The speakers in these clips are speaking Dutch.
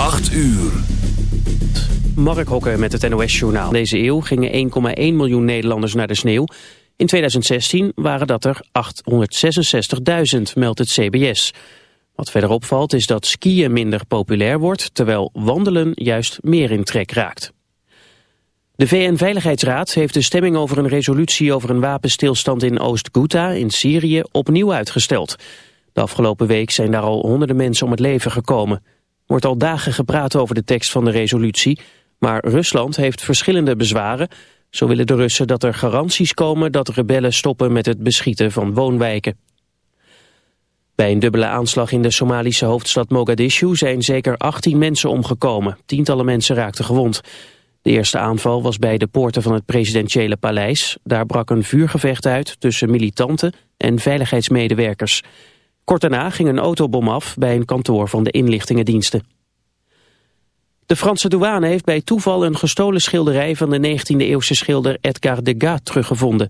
8 uur. Mark Hokken met het NOS-journaal. Deze eeuw gingen 1,1 miljoen Nederlanders naar de sneeuw. In 2016 waren dat er 866.000, meldt het CBS. Wat verder opvalt is dat skiën minder populair wordt... terwijl wandelen juist meer in trek raakt. De VN-veiligheidsraad heeft de stemming over een resolutie... over een wapenstilstand in Oost-Ghouta in Syrië opnieuw uitgesteld... De afgelopen week zijn daar al honderden mensen om het leven gekomen. Wordt al dagen gepraat over de tekst van de resolutie, maar Rusland heeft verschillende bezwaren. Zo willen de Russen dat er garanties komen dat rebellen stoppen met het beschieten van woonwijken. Bij een dubbele aanslag in de Somalische hoofdstad Mogadishu zijn zeker 18 mensen omgekomen. Tientallen mensen raakten gewond. De eerste aanval was bij de poorten van het presidentiële paleis. Daar brak een vuurgevecht uit tussen militanten en veiligheidsmedewerkers. Kort daarna ging een autobom af bij een kantoor van de inlichtingendiensten. De Franse douane heeft bij toeval een gestolen schilderij van de 19e-eeuwse schilder Edgar Degas teruggevonden.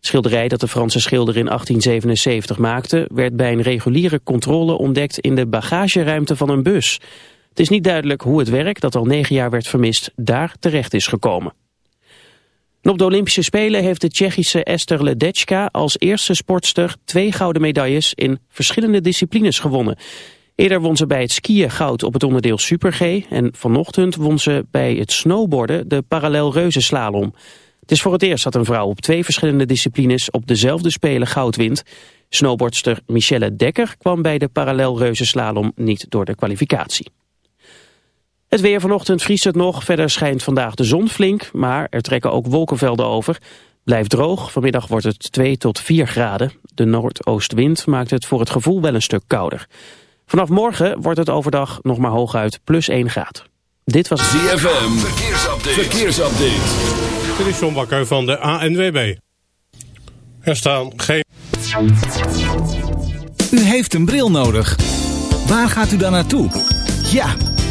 Schilderij dat de Franse schilder in 1877 maakte... werd bij een reguliere controle ontdekt in de bagageruimte van een bus. Het is niet duidelijk hoe het werk, dat al negen jaar werd vermist, daar terecht is gekomen op de Olympische Spelen heeft de Tsjechische Esther Ledecka als eerste sportster twee gouden medailles in verschillende disciplines gewonnen. Eerder won ze bij het skiën goud op het onderdeel Super G en vanochtend won ze bij het snowboarden de parallel reuzenslalom. Het is voor het eerst dat een vrouw op twee verschillende disciplines op dezelfde Spelen goud wint. Snowboardster Michelle Dekker kwam bij de parallel reuzenslalom niet door de kwalificatie. Het weer vanochtend vriest het nog. Verder schijnt vandaag de zon flink, maar er trekken ook wolkenvelden over. Blijft droog. Vanmiddag wordt het 2 tot 4 graden. De noordoostwind maakt het voor het gevoel wel een stuk kouder. Vanaf morgen wordt het overdag nog maar hooguit plus 1 graad. Dit was ZFM. Verkeersupdate. Verkeersupdate. Dit is John Bakker van de ANWB. Er staan geen... U heeft een bril nodig. Waar gaat u dan naartoe? Ja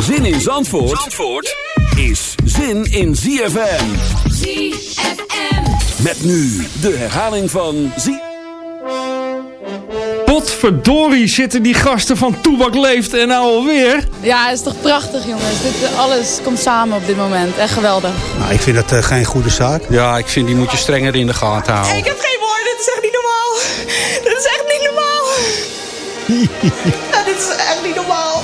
Zin in Zandvoort, Zandvoort is zin in ZFM. ZFM. Met nu de herhaling van ZFM. Potverdorie zitten die gasten van Toebak Leeft en nou alweer. Ja, het is toch prachtig jongens. Dit, eh, alles komt samen op dit moment. Echt geweldig. Nou, ik vind dat uh, geen goede zaak. Ja, ik vind die moet je strenger in de gaten houden. Ik heb geen woorden. Dit is echt niet normaal. Dit is echt niet normaal. ja, dit is echt niet normaal.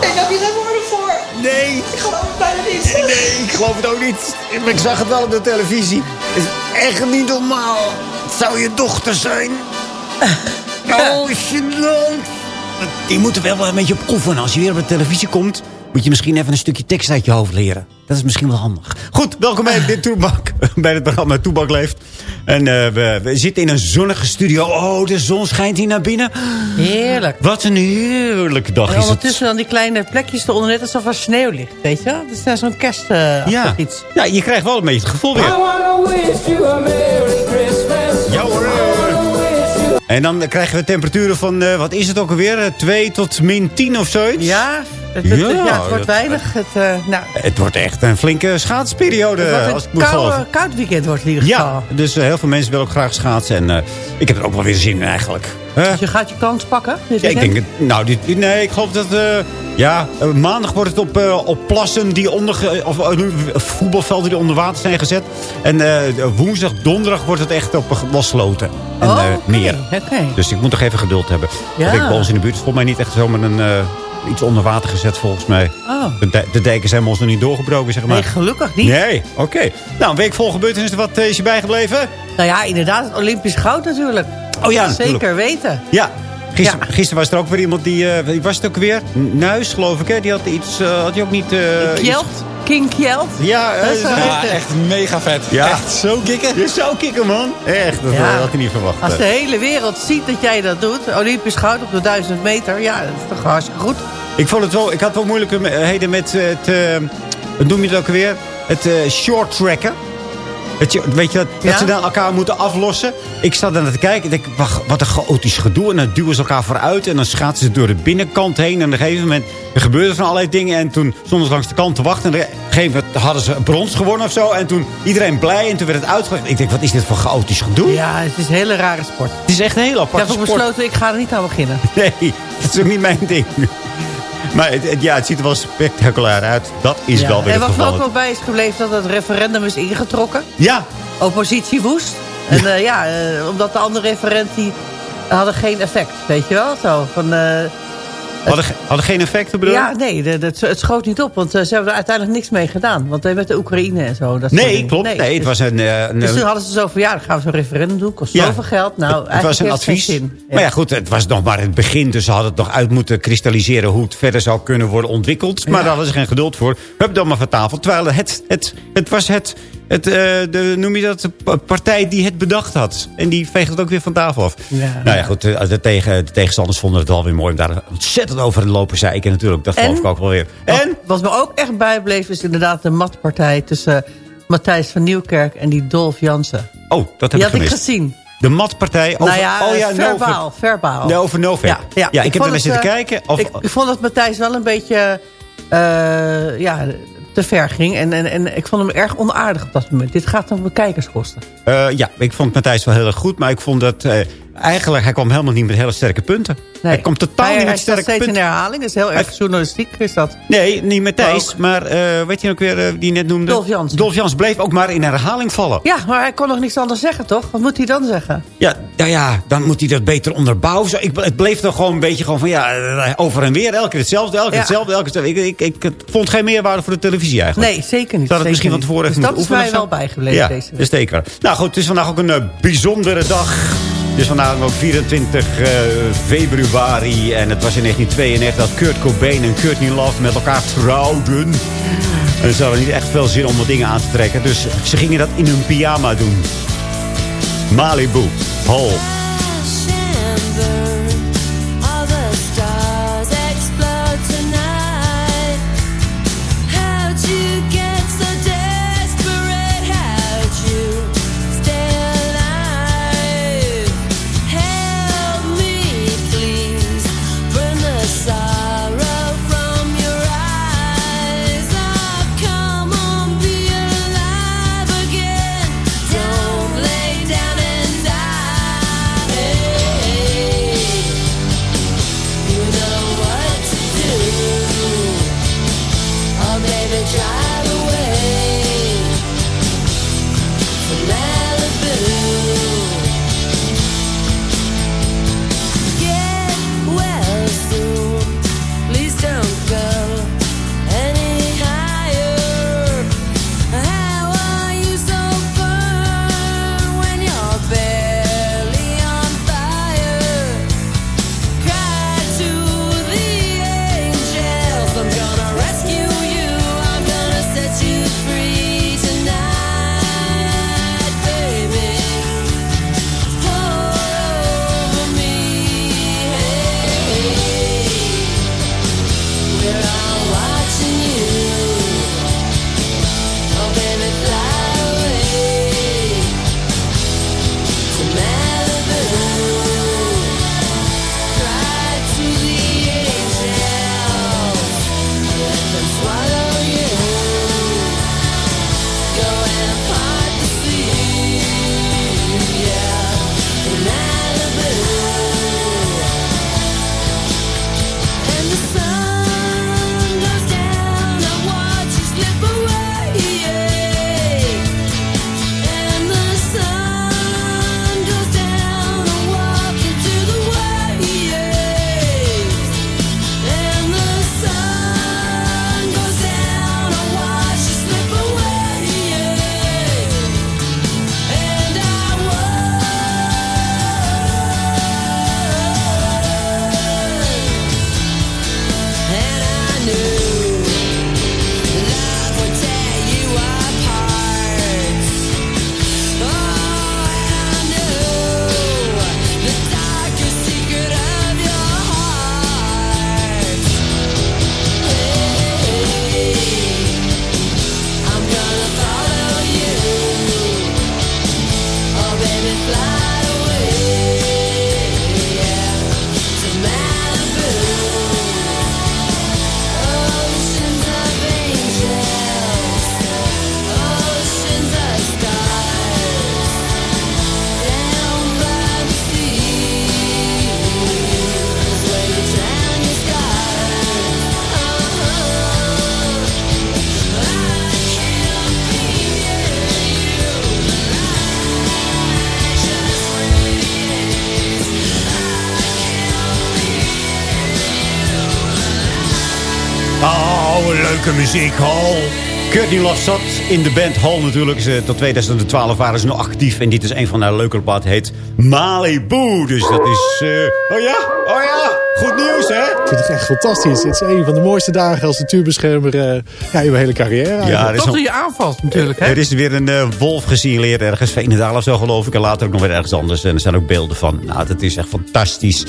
Ik heb hier geen woorden voor. Nee. Ik geloof het bijna niet. Nee, ik geloof het ook niet. Ik zag het wel op de televisie. Het is echt niet normaal. Het zou je dochter zijn. Oh, gênant. Die moeten wel een beetje op oefenen. Als je weer op de televisie komt, moet je misschien even een stukje tekst uit je hoofd leren. Dat is misschien wel handig. Goed, welkom bij dit Toebak. Bij het programma Toebak Leeft. En uh, we, we, zitten in een zonnige studio. Oh, de zon schijnt hier naar binnen. Heerlijk. Wat een heerlijke dag en is het. ondertussen dan die kleine plekjes eronder, net alsof er sneeuw ligt, weet je wel? Dus daar zo'n kerst uh, ja. iets. Ja, je krijgt wel een beetje het gevoel weer. Ja hoor. En dan krijgen we temperaturen van, uh, wat is het ook alweer? 2 tot min 10 of zoiets? Ja, Het, het- Ja, ja, het wordt weinig. Het, eh, nou, Het wordt echt een flinke schaatsperiode, het als ik geloven. koude, koud weekend wordt in ieder geval. Ja, dus eh, heel veel mensen willen ook graag schaatsen. En eh, ik heb er ook wel weer zin in eigenlijk. Dus je gaat je kans pakken? Ja, ik denk. Nou, dit, nee, ik geloof dat. ja, maandag wordt het op, op plassen die onder. of voetbalvelden die onder water zijn gezet. En woensdag, donderdag wordt het echt op losloten. En Oh, meer. oké. Dus ik moet nog even geduld hebben. Ja. Ik bij ons in de buurt is volgens mij niet echt zomaar een. Iets onder water gezet, volgens mij. Oh. De, dij- de dijken zijn ons nog niet doorgebroken, zeg maar. Nee, gelukkig niet. Nee, oké. Nou, een week vol gebeurtenissen. Wat eh, is je bijgebleven? Nou ja, inderdaad, het Olympisch goud natuurlijk. Oh ja, Zeker natuurlijk. weten. Ja. Gisteren, gisteren was er ook weer iemand die... wie was het ook weer? Nuis, geloof ik, hè? Die had iets... eh, had je ook niet... iets- Kjeld? King Kjeld? Ja, eh, ja, echt, eh, Echt mega vet. Ja. Echt zo kicken. Je zou kicken, man. Echt, dat Ja. had ik niet verwacht. Als de hele wereld ziet dat jij dat doet, Olympisch goud op de 1000 meter, ja, dat is toch hartstikke goed. Ik vond het wel... Ik had wel moeilijkheden met het... eh, wat noem je het ook weer? Het eh, short tracken. Het, je- weet je, dat, dat ze dan elkaar moeten aflossen. Ik zat daar naar te kijken. Ik denk, wacht, wat een chaotisch gedoe. En dan duwen ze elkaar vooruit. En dan schaatsen ze door de binnenkant heen. En op een gegeven moment er gebeurde van allerlei dingen. En toen stonden ze langs de kant te wachten. En op een gegeven moment hadden ze brons gewonnen of zo. En toen iedereen blij. En toen werd het uitgelegd. Ik denk, wat is dit voor chaotisch gedoe? Ja, het is een hele rare sport. Het is echt een heel Ik apart heb ook sport. besloten, ik ga er niet aan beginnen. Nee, dat is ook niet mijn ding. Maar het, het- ja, het ziet er wel spectaculair uit. Dat is Ja. wel weer en het wat me ook geval. wel bij is gebleven, dat het referendum is ingetrokken. Ja, Oppositie woest. En eh, ja, eh, omdat de andere referentie hadden geen effect, weet je wel? Zo, van, eh, hadden, hadden geen effecten bedoel ja, nee, de- het schoot niet op, want eh, ze hebben er uiteindelijk niks mee gedaan. Want eh, met de Oekraïne en zo. Dat Nee, klopt. Nee, het dus- was een... eh, een Dus toen hadden ze zo van, ja, dan gaan we zo'n referendum doen. Kost Ja. zoveel geld. Nou, het, was een advies. Maar ja, goed, het was nog maar het begin. Dus ze hadden het nog uit moeten kristalliseren hoe het verder zou kunnen worden ontwikkeld. Maar daar hadden ze geen geduld voor. Hup, dan maar van tafel. Terwijl het, het, het was het, het eh, de, noem je dat, de pa- partij die het bedacht had. En die veegt het ook weer van tafel af. Ja. Nou ja, goed, de, de, tegen, de tegenstanders vonden het wel weer mooi om daar ontzettend over te lopen zeiken natuurlijk. Dat geloof En? ik ook wel weer. En? Wat, wat me ook echt bijbleef is inderdaad de matpartij tussen Matthijs van Nieuwkerk en die Dolf Jansen. Oh, dat heb Die ik had ik gemist. gezien. De matpartij over... nou ja, oh ja, verbaal, verbaal. Nee, over Novak. Ja, Ja, ja. ik, heb er naar zitten eh, kijken. Of, Ik, ik vond dat Matthijs wel een beetje eh, ja, te ver ging. En, en, en ik vond hem erg onaardig op dat moment. Dit gaat dan bekijkers kosten. Eh, ja, ik vond Matthijs wel heel erg goed. Maar ik vond dat... eh, eigenlijk, hij kwam helemaal niet met hele sterke punten. Nee. Hij komt totaal hij, niet hij met sterke steeds in punten. herhaling. Dat is heel erg journalistiek. Is dat. Nee, niet Matthijs. Ook. Maar eh weet je ook weer, eh, die je net noemde? Dolf Jansen. Dolf Jans bleef ook maar in herhaling vallen. Ja, maar hij kon nog niks anders zeggen, toch? Wat moet hij dan zeggen? Ja, nou ja, dan moet hij dat beter onderbouwen. Zo, ik, het bleef toch gewoon een beetje gewoon van ja, eh, over en weer. Elke keer hetzelfde, elke keer Ja. hetzelfde. Elke keer, hetzelfde. ik, ik, ik vond geen meerwaarde voor de televisie eigenlijk. Nee, zeker niet. Dat het misschien van tevoren dus dat is mij wel bijgebleven ja, deze week. zeker. Nou goed, het is vandaag ook een bijzondere dag. Het is vandaag ook 24 eh, februari. En het was in 1992 dat Kurt Cobain en Courtney Love met elkaar trouwden. En ze hadden niet echt veel zin om wat dingen aan te trekken. Dus ze gingen dat in hun pyjama doen. Malibu, Hall. Muziekhal. Courtney Love zat in de band Hall natuurlijk. Ze, tot 2012 waren ze nog actief. En dit is een van haar leuke platen. heet Malibu. Dus dat is... eh, oh ja? Oh ja? Goed nieuws, hè? Ik vind het echt fantastisch. Het is een van de mooiste dagen als natuurbeschermer eh, ja, in mijn hele carrière. eigenlijk. Ja, er is Tot nog- er je aanvalt natuurlijk, hè? Er is weer een eh, wolf gesignaleerd ergens. Veenendaal of zo geloof ik. En later ook nog weer ergens anders. En er zijn ook beelden van. Nou, dat is echt fantastisch.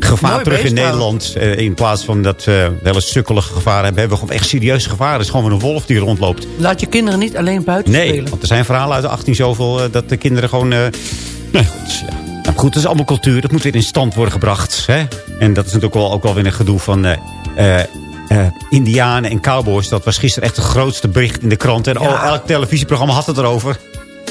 Gevaar Mooi terug in Nederland. Eh, in plaats van dat we wel eens sukkelige gevaar hebben. Hebben we gewoon echt serieus gevaar. Het is gewoon weer een wolf die rondloopt. Laat je kinderen niet alleen buiten Nee, spelen. want er zijn verhalen uit de 18 zoveel... dat de kinderen gewoon... eh nee, goed, ja. Goed, dat is allemaal cultuur. Dat moet weer in stand worden gebracht. Hè? En dat is natuurlijk ook wel, ook wel weer een gedoe van... eh eh, eh, Indianen en cowboys. Dat was gisteren echt het grootste bericht in de krant. En oh, elk televisieprogramma had het erover.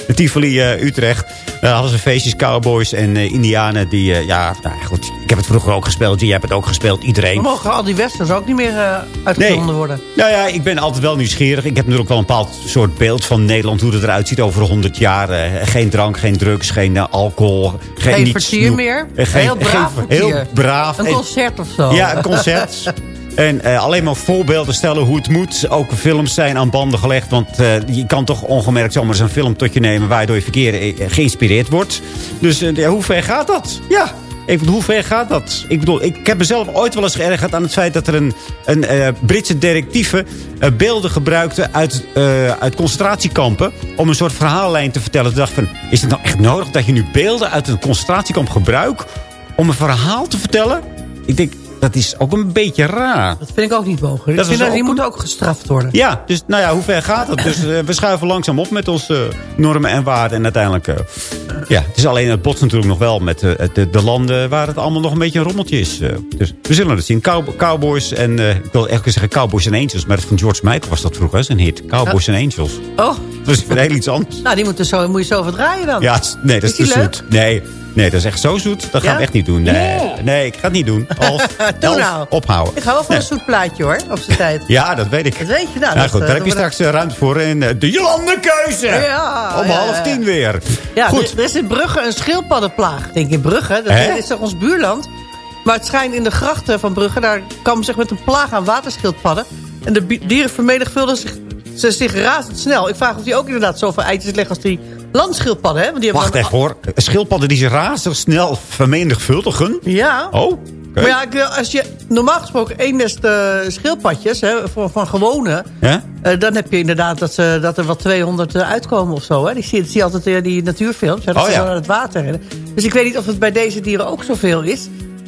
De Tivoli eh, Utrecht. Daar hadden ze feestjes, cowboys en eh, indianen. Die, eh, ja, nou goed. Ik heb het vroeger ook gespeeld. Jij hebt het ook gespeeld. Iedereen. Dan mogen al die westerns ook niet meer eh uitgezonden worden. Nou ja, ik ben altijd wel nieuwsgierig. Ik heb natuurlijk wel een bepaald soort beeld van Nederland. Hoe het eruit ziet over 100 jaar. Eh, geen drank, geen drugs, geen eh, alcohol. Geen, Geen vertier meer. Eh, geen- Heel braaf geen-. Heel braaf. Een En- concert of zo. Ja, een concert. En eh, alleen maar voorbeelden stellen hoe het moet. Ook films zijn aan banden gelegd. Want eh, je kan toch ongemerkt zomaar eens een film tot je nemen... waardoor je verkeer eh, geïnspireerd wordt. Dus ja, hoe ver gaat dat? Ja, ik bedoel, hoe ver gaat dat? Ik bedoel, ik heb mezelf ooit wel eens geërgerd aan het feit... dat er een, een Britse directieve beelden gebruikte uit, uit concentratiekampen... om een soort verhaallijn te vertellen. Ik dacht van, is het nou echt nodig dat je nu beelden uit een concentratiekamp gebruikt... om een verhaal te vertellen? Ik denk, dat is ook een beetje raar. Dat vind ik ook niet mogelijk. Dat Ik vind is dat, die moeten ook gestraft worden. Ja, dus nou ja, hoe ver gaat het? Dus eh, we schuiven langzaam op met onze eh, normen en waarden. En uiteindelijk, eh, ja, het is alleen het botst natuurlijk nog wel met de, de landen waar het allemaal nog een beetje een rommeltje is. dus we zullen het zien. Cow- cowboys en, ik wil echt zeggen Cowboys en Angels. Maar dat van George Michael was dat vroeger, hè, zijn hit. Cowboys en Angels. Oh, Dat is heel iets anders. nou die moeten zo, moet je zo verdraaien dan. Ja, is- nee, dat is, Is te zoet. Nee, nee, dat is echt zo zoet. Dat gaan Ja? we echt niet doen. Nee, nee ik ga het niet doen. Als, Doe nou. ophouden. Ik hou wel van Nee. een zoet plaatje hoor, op zijn tijd. Ja, dat weet ik. Dat weet je nou. Nou dat, goed, eh, daar heb je straks eh, ruimte voor in eh, de Jolandekeuze. Ja, Om ja, half tien weer. Ja, Goed. Er, er is in Brugge een schildpaddenplaag. Ik denk in Brugge, dat is toch ons buurland. Maar het schijnt in de grachten van Brugge... daar kwam zich met een plaag aan waterschildpadden. En de dieren vermenigvuldigen zich, ze zich razendsnel. Ik vraag of die ook inderdaad zoveel eitjes leggen als die landschildpadden. Hè? Want die hebben Wacht even hoor. Schildpadden die zich razendsnel vermenigvuldigen. Ja. Oh, oké. Maar ja, ik- als je normaal gesproken één nest eh, schildpadjes... Hè, van, van gewone... Ja? eh, dan heb je inderdaad dat, ze, dat er wat 200 eh, uitkomen of zo. Hè? Die zie, je altijd in die natuurfilms. Hè, dat Oh, ze ja. uit het water rennen. Dus ik weet niet of het bij deze dieren ook zoveel is.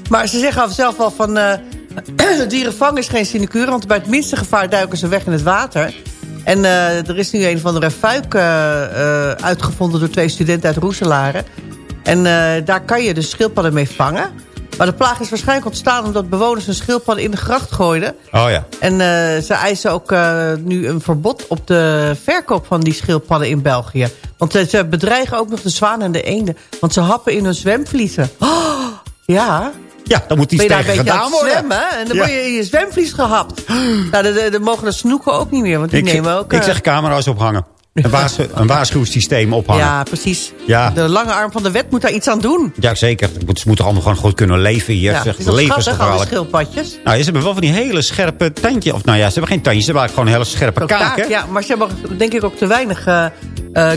Maar ze zeggen zelf wel van... dieren vangen is geen sinecure... want bij het minste gevaar duiken ze weg in het water. En eh, er is nu een van de fuik eh, eh, uitgevonden... door twee studenten uit Roeselare. En daar kan je dus schildpadden mee vangen. Maar de plaag is waarschijnlijk ontstaan... omdat bewoners hun schildpadden in de gracht gooiden... Oh ja. en ze eisen ook nu een verbod op de verkoop van die schildpadden in België. Want ze bedreigen ook nog de zwaan en de eenden. Want ze happen in hun zwemvliezen. Oh, ja. Ja, dan moet Ben iets je daar een tegen beetje aan gedaan worden. zwemmen en dan word je in je zwemvlies gehapt. nou, dan, mogen de snoeken ook niet meer, want die Ik, nemen ook... ik eh, zeg camera's ophangen. Een, waarschu een waarschuwingssysteem ophangen. ja, precies. Ja. De lange arm van de wet moet daar iets aan doen. Ja, zeker. Ze moeten allemaal gewoon goed kunnen leven hier. Ja, Ja, is levensgevaarlijk. schildpadjes? Nou, ze hebben wel van die hele scherpe tandjes. Of nou ja, ze hebben geen tandjes. Ze hebben gewoon een hele scherpe kaak, ja, maar ze hebben denk ik ook te weinig eh, eh,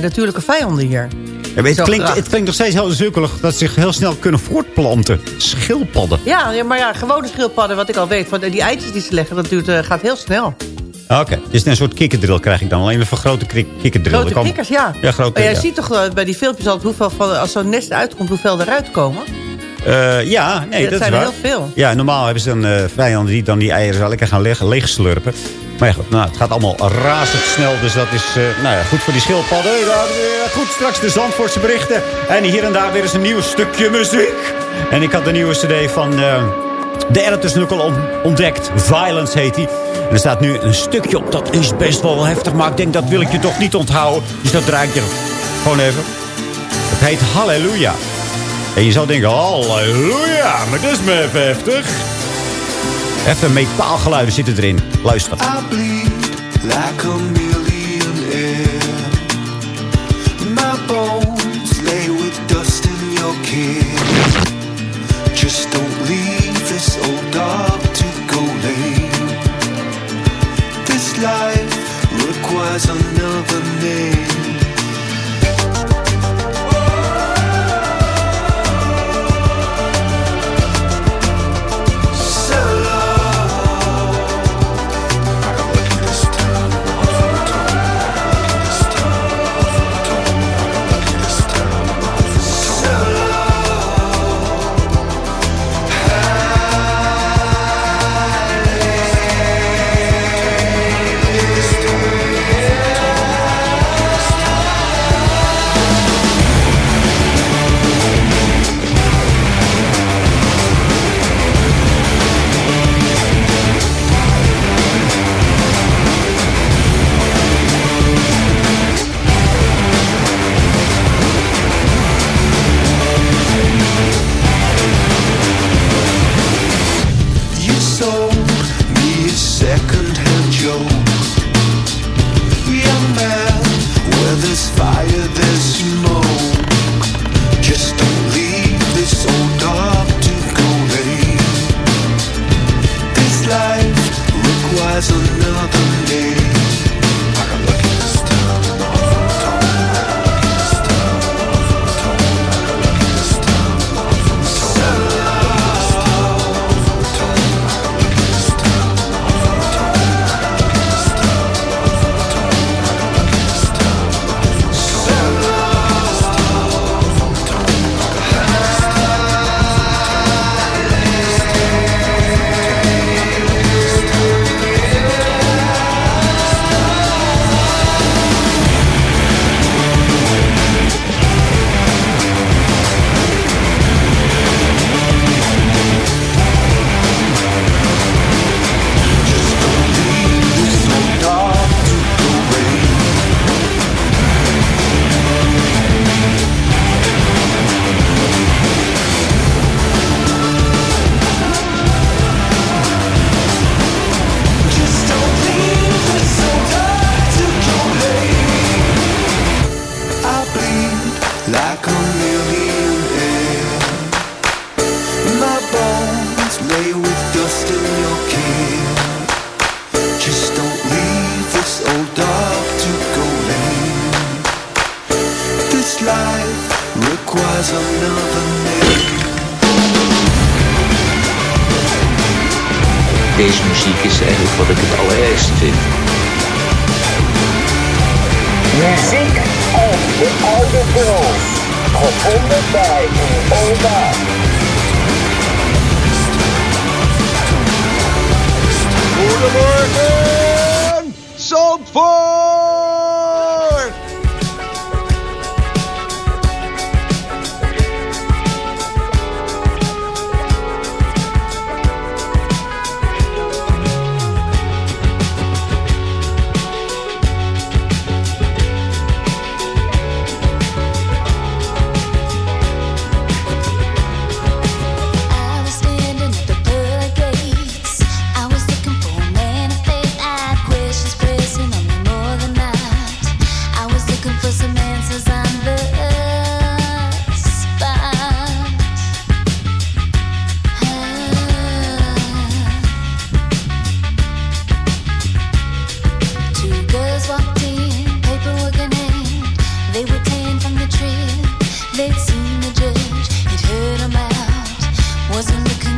natuurlijke vijanden hier. Ja, het, klinkt, het klinkt nog steeds heel zukkelig dat ze zich heel snel kunnen voortplanten. Schildpadden. Ja, ja, maar ja, gewone schildpadden, wat ik al weet... Want die eitjes die ze leggen, dat duurt, eh, gaat heel snel. Oké, dus een soort kikkerdrill krijg ik dan. Alleen een. Grote Er komen- kikkers, ja. Ja, grote Maar jij ja. ziet toch eh, bij die filmpjes altijd hoeveel van, als zo'n nest uitkomt, hoeveel eruit komen? Eh, ja, nee, dat dat, zijn is er waar. heel veel. Ja, normaal hebben ze dan eh, vijanden die dan die eieren lekker gaan leeg, leegslurpen. Maar ja, goed, nou, het gaat allemaal razendsnel. Dus dat is nou ja, goed voor die schildpadden. Goed, straks de Zandvoortse berichten. En hier en daar weer eens een nieuw stukje muziek. En ik had de nieuwe cd van de Editors nu al on- ontdekt. Violence heet die. En er staat nu een stukje op. Dat is best wel heftig. Maar ik denk, dat wil ik je toch niet onthouden. Dus dat draai ik je gewoon even. Het heet Halleluja. En je zou denken, halleluja, maar dat is me even heftig. Even metaalgeluiden zitten erin. Luister. I bleed because I'll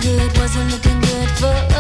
good, wasn't looking good for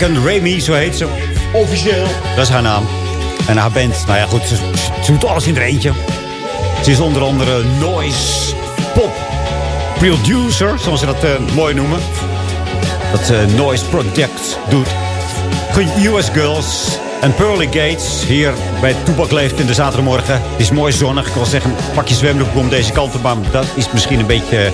Megan Ramey, zo heet ze. Officieel. Dat is haar naam. En haar band, nou ja goed, ze, ze doet alles in er eentje. Ze is onder andere noise pop producer, zoals ze dat eh, mooi noemen. Dat eh, noise project doet. US Girls en Pearly Gates hier bij Toebak Leeft in de zaterdagmorgen. Het is mooi zonnig. Ik wil zeggen, pak je zwembroek om deze kant op. Maar dat is misschien een beetje eh,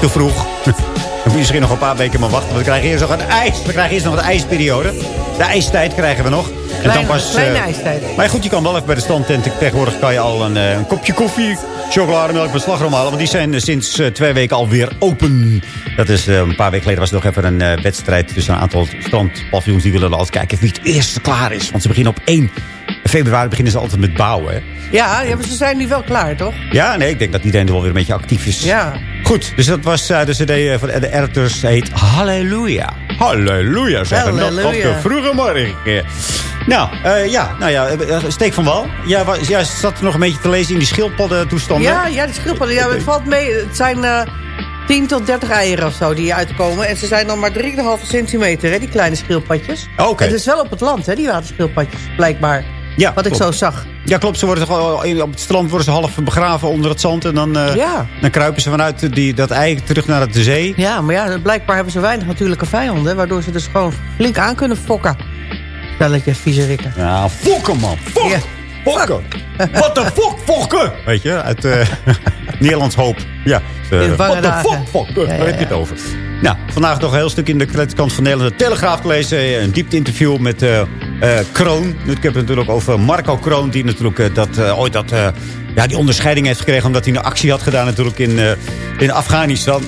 te vroeg. Dan moet je misschien nog een paar weken maar wachten. Want we krijgen eerst nog een ijs. We krijgen eerst nog een ijsperiode. De ijstijd krijgen we nog. En kleine eh, ijstijd. Maar goed, je kan wel even bij de standtent. Tegenwoordig kan je al een, eh, een kopje koffie, chocolademelk met slagroom halen. Want die zijn eh, sinds twee weken alweer open. Dat is een paar weken geleden was er nog even een wedstrijd tussen een aantal strandpaviljoens. Die willen altijd kijken wie het eerst klaar is. Want ze beginnen op 1 februari beginnen ze altijd met bouwen. hè. Ja, ja, maar ze zijn nu wel klaar, toch? Ja, nee, ik denk dat iedereen er wel weer een beetje actief is. Ja. Goed, dus dat was eh, de cd eh, van de editors. heet Halleluja. Halleluja, zeggen we nog op de vroege morgen. Nou, eh, ja, nou ja, Steek van Wal. Jij, wa- jij zat nog een beetje te lezen in die schildpadden toestanden. Ja, ja, die schildpadden. Ja, het valt mee. Het zijn eh 10 tot 30 eieren of zo die uitkomen. En ze zijn dan maar 3,5 centimeter, hè, die kleine schildpadjes. Oké. Het is wel op het land, hè, die waterschildpadjes, blijkbaar. Ja, Wat ik zo zag. Ja, klopt. Ze worden gewoon, op het strand worden ze half begraven onder het zand. En dan, eh, Ja. dan kruipen ze vanuit die, dat ei terug naar de zee. Ja, maar ja, blijkbaar hebben ze weinig natuurlijke vijanden. Waardoor ze dus gewoon flink aan kunnen fokken. Stelletje vieze rikken. Ja, fokken man. Fokken. Fokken. Wat de fok, fokken. Weet je, uit eh, Nederlands hoop. Ja. Uh, de dagen. fok, fokken. Waar heb je het over? Nou, vandaag nog een heel stuk in de kreditkant van Nederland. De Telegraaf gelezen. Een diepte-interview met eh, eh, Kroon. Ik heb het natuurlijk over Marco Kroon. Die natuurlijk eh, dat, eh, ooit dat, eh, ja, die onderscheiding heeft gekregen. Omdat hij een actie had gedaan natuurlijk in, eh, in Afghanistan.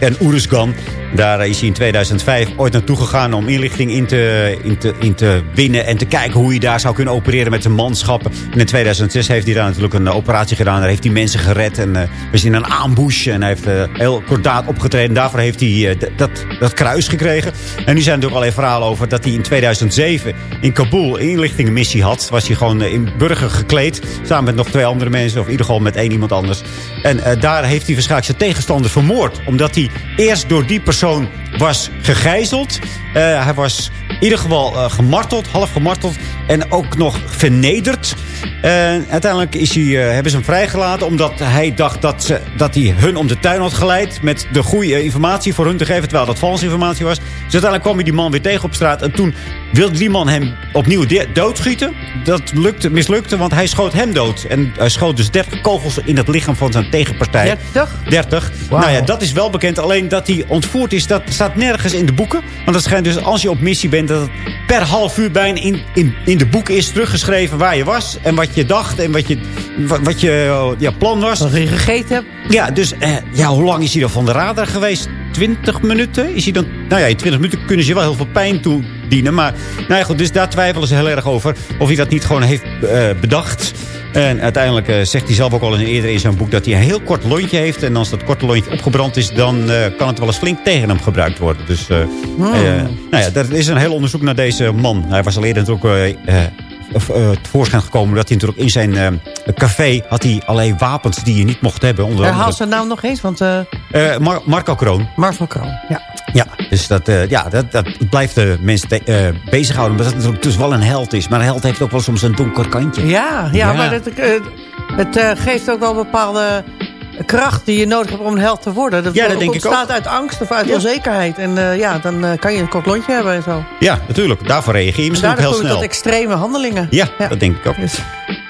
En Oeruzgan. Daar is hij in 2005 ooit naartoe gegaan om inlichting in te, in, te, in te winnen. En te kijken hoe hij daar zou kunnen opereren met zijn manschappen. En in 2006 heeft hij daar natuurlijk een operatie gedaan. Daar heeft hij mensen gered. En eh was in een ambush. En hij heeft eh, heel kordaat opgetreden. Daarvoor heeft hij eh, dat, dat kruis gekregen. En nu zijn er natuurlijk allerlei verhalen over dat hij in 2007 in Kabul een inlichtingenmissie had. Was hij gewoon in burger gekleed. Samen met nog twee andere mensen. Of in ieder geval met één iemand anders. En daar heeft hij waarschijnlijk zijn tegenstander vermoord. Omdat hij eerst door die persoon was gegijzeld. Eh, hij was in ieder geval eh, gemarteld, half gemarteld. En ook nog vernederd. En uiteindelijk is hij, eh, hebben ze hem vrijgelaten. Omdat hij dacht dat, ze, dat hij hun om de tuin had geleid. Met de goede informatie voor hun te geven. Terwijl dat valse informatie was. Dus uiteindelijk kwam hij die man weer tegen op straat. En toen wilde die man hem opnieuw doodschieten. Dat lukte, mislukte, want hij schoot hem dood. En hij schoot dus 30 kogels in het lichaam van zijn tegenpartij. 30? 30. Nou ja, dat is wel bekend. Alleen dat hij ontvoerd is, dat staat nergens in de boeken. Want het schijnt dus als je op missie bent... dat het per half uur bijna in, in, in de boeken is teruggeschreven waar je was. En wat je dacht en wat je, wat, je eh, ja, plan was. Wat je gegeten hebt. Ja, dus eh, ja, hoe lang is hij dan van de radar geweest? 20 minuten? Is hij dan... Nou ja, in 20 minuten kunnen ze je wel heel veel pijn toedienen. Maar nou ja, goed, dus daar twijfelen ze heel erg over. Of hij dat niet gewoon heeft eh, bedacht. En uiteindelijk eh, zegt hij zelf ook al in, eerder in zijn boek... dat hij een heel kort lontje heeft. En als dat korte lontje opgebrand is... dan eh, kan het wel eens flink tegen hem gebruikt worden. Dus eh, nou ja, er is een heel onderzoek naar deze man. Hij was al eerder natuurlijk... eh, eh, eh, tevoorschijn gekomen dat hij natuurlijk in zijn eh, café had hij alleen wapens die je niet mocht hebben. Onder Herhaal andere zijn naam nog eens, want... eh eh, Mar- Marco Kroon. Marco Kroon, ja. Ja, dus dat, eh, ja, dat, dat blijft de mensen eh, bezighouden. Maar dat het natuurlijk dus wel een held is. Maar een held heeft ook wel soms een donker kantje. Ja, ja, maar het, eh, het eh, geeft ook wel bepaalde kracht die je nodig hebt om een held te worden. Dat, Ja, dat denk ik ook. uit angst of uit Ja. onzekerheid. En eh, ja, dan eh, kan je een kort lontje hebben en zo. Ja, natuurlijk. Daarvoor reageer je En misschien ook heel snel. tot extreme handelingen. Ja, dat denk ik ook.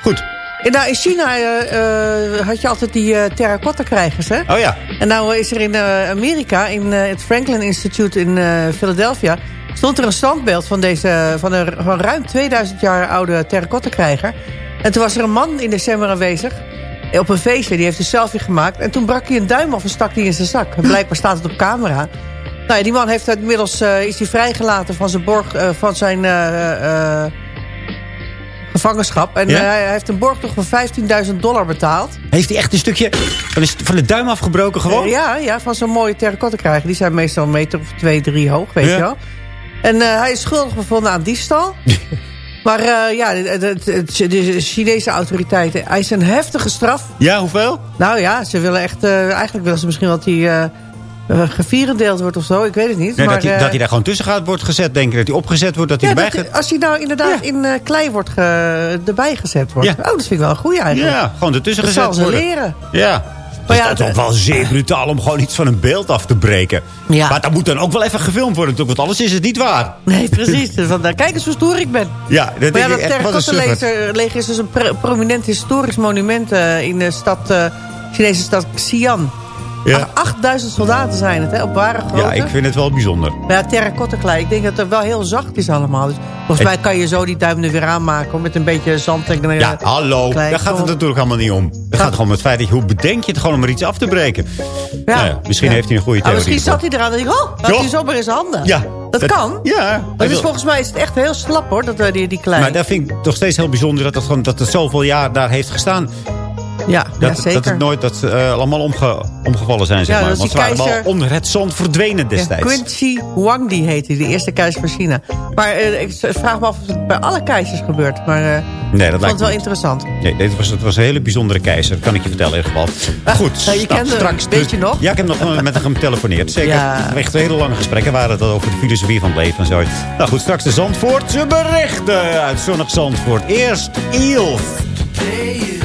Goed. En nou, in China eh, had je altijd die terracotta krijgers, hè? Oh ja. En nou is er in Amerika, in het Franklin Institute in Philadelphia... stond er een standbeeld van, deze, van een van ruim 2000 jaar oude terracotta krijger. En toen was er een man in december aanwezig op een feestje. Die heeft een selfie gemaakt. En toen brak hij een duim af en stak die in zijn zak. En blijkbaar staat het op camera. Nou ja, die man heeft inmiddels eh, is hij vrijgelaten van zijn, borg, eh, van zijn eh, eh, gevangenschap. En Ja? eh, hij heeft een borgtocht van 15.000 dollar betaald. Heeft hij echt een stukje van de, duim afgebroken gewoon? Eh, ja, ja, van zo'n mooie terracotta krijgen. Die zijn meestal een meter of twee, drie hoog, weet Ja. je wel. En eh, hij is schuldig bevonden aan diefstal. maar eh, ja, de, de, Chinese autoriteiten eisen een heftige straf. Ja, hoeveel? Nou ja, ze willen echt... eh, eigenlijk willen ze misschien dat hij eh eh, gevierendeeld wordt of zo. Ik weet het niet. Nee, maar, dat, hij, dat hij daar gewoon tussen gaat, wordt gezet. Denk ik dat hij opgezet wordt, dat hij ja, erbij dat- gaat. als hij nou inderdaad in klei wordt ge- erbij gezet wordt. Ja. Oh, dat vind ik wel een goeie eigenlijk. Ja, gewoon ertussen dat gezet zal ze worden. leren. Ja. Maar ja, ja, is toch wel zeer brutaal om gewoon iets van een beeld af te breken. Ja. Maar dat moet dan ook wel even gefilmd worden natuurlijk, want anders is het niet waar. Nee, precies. Nou, kijk eens hoe stoer ik ben. Ja, dat Maar ja, dat. Terracotta-leger is dus een pro- prominent historisch monument eh, in de stad, eh, Chinese stad Xi'an. Ja. Ach- 8000 soldaten zijn het, hè, op ware grootte. Ja, ik vind het wel bijzonder. Maar ja, terracotta klei, ik denk dat het wel heel zacht is allemaal. Dus volgens mij kan je zo die duim er weer aanmaken hoor, met een beetje zand en Ja, hallo. klei. Daar gaat het natuurlijk helemaal niet om. Het gaat gewoon om het feit dat je, hoe bedenk je het gewoon om er iets af te breken. Ja. Nou ja, misschien Ja. heeft hij een goede Nou, theorie. misschien zat hij eraan en dacht ik, oh, had hij zomaar in zijn handen. Ja. Dat, Dat- kan. Ja. Dat is volgens mij is het echt heel slap hoor, dat, eh, die, die klei. Maar dat vind ik toch steeds heel bijzonder dat het, gewoon, dat het zoveel jaar daar heeft gestaan. Ja, Dat, ja, zeker. dat het nooit dat ze eh, allemaal omge, omgevallen zijn, zeg Ja, maar. Want ze die waren wel onder het zand verdwenen destijds. Ja, Quincy Huangdi heet hij, de eerste keizer van China. Maar eh, ik vraag me af of het bij alle keizers gebeurt. Maar eh, Nee, dat Ik vond het wel me interessant. Nee, dit was, het was een hele bijzondere keizer. kan ik je vertellen in ieder geval. Goed, ja, je nou, hem, straks. weet je nog? Ja, ik heb nog met hem getelefoneerd. Zeker. Ja. Echt hele lange gesprekken waren het over de filosofie van het leven en zo. Nou goed, straks de Zandvoortse berichten uit zonnig Zandvoort. Eerst Iels. Today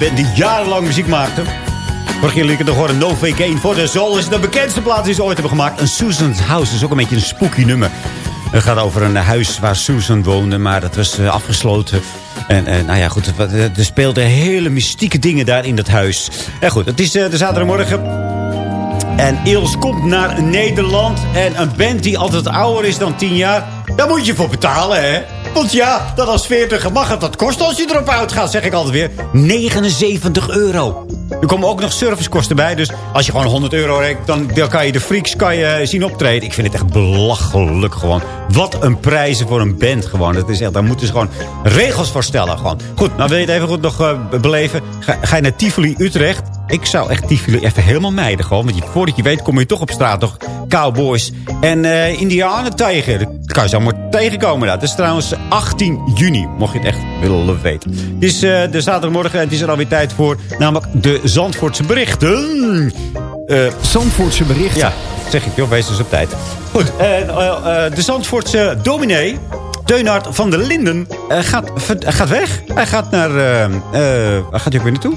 band die jarenlang muziek maakte. Vorig jaar liet ik het horen. No voor de Zol is de bekendste plaat die ze ooit hebben gemaakt. Een Susan's House. Is ook een beetje een spooky nummer. Het gaat over een huis waar Susan woonde, maar dat was eh, afgesloten. En eh, nou ja, goed, er- speelden hele mystieke dingen daar in dat huis. En goed, het is eh, de zaterdagmorgen. En Eels komt naar Nederland. En een band die altijd ouder is dan 10 jaar. Daar moet je voor betalen, hè? Want ja, dat als 40 mag het dat kost als je erop uitgaat, zeg ik altijd weer. 79 euro. Er komen ook nog servicekosten bij. Dus als je gewoon 100 euro rekent, dan, kan je de freaks kan je zien optreden. Ik vind het echt belachelijk gewoon. Wat een prijzen voor een band gewoon. Dat is echt, daar moeten ze gewoon regels voor stellen. Gewoon. Goed, nou wil je het even goed nog eh, beleven. Ga, ga je naar Tivoli Utrecht. Ik zou echt Tivoli even helemaal mijden. Gewoon. Want je, voordat je weet kom je toch op straat nog cowboys en eh indianen tegen. Dat kan je zo maar tegenkomen. daar. Het is trouwens 18 juni, mocht je het echt willen weten. Het is eh, de zaterdagmorgen en het is er alweer tijd voor. Namelijk de Zandvoortse berichten. Zandvoortse berichten? Ja, zeg ik joh, wees dus op tijd. Goed, de Zandvoortse dominee... Teunhard van der Linden eh, gaat, gaat weg. Hij gaat naar... waar gaat hij ook weer naartoe?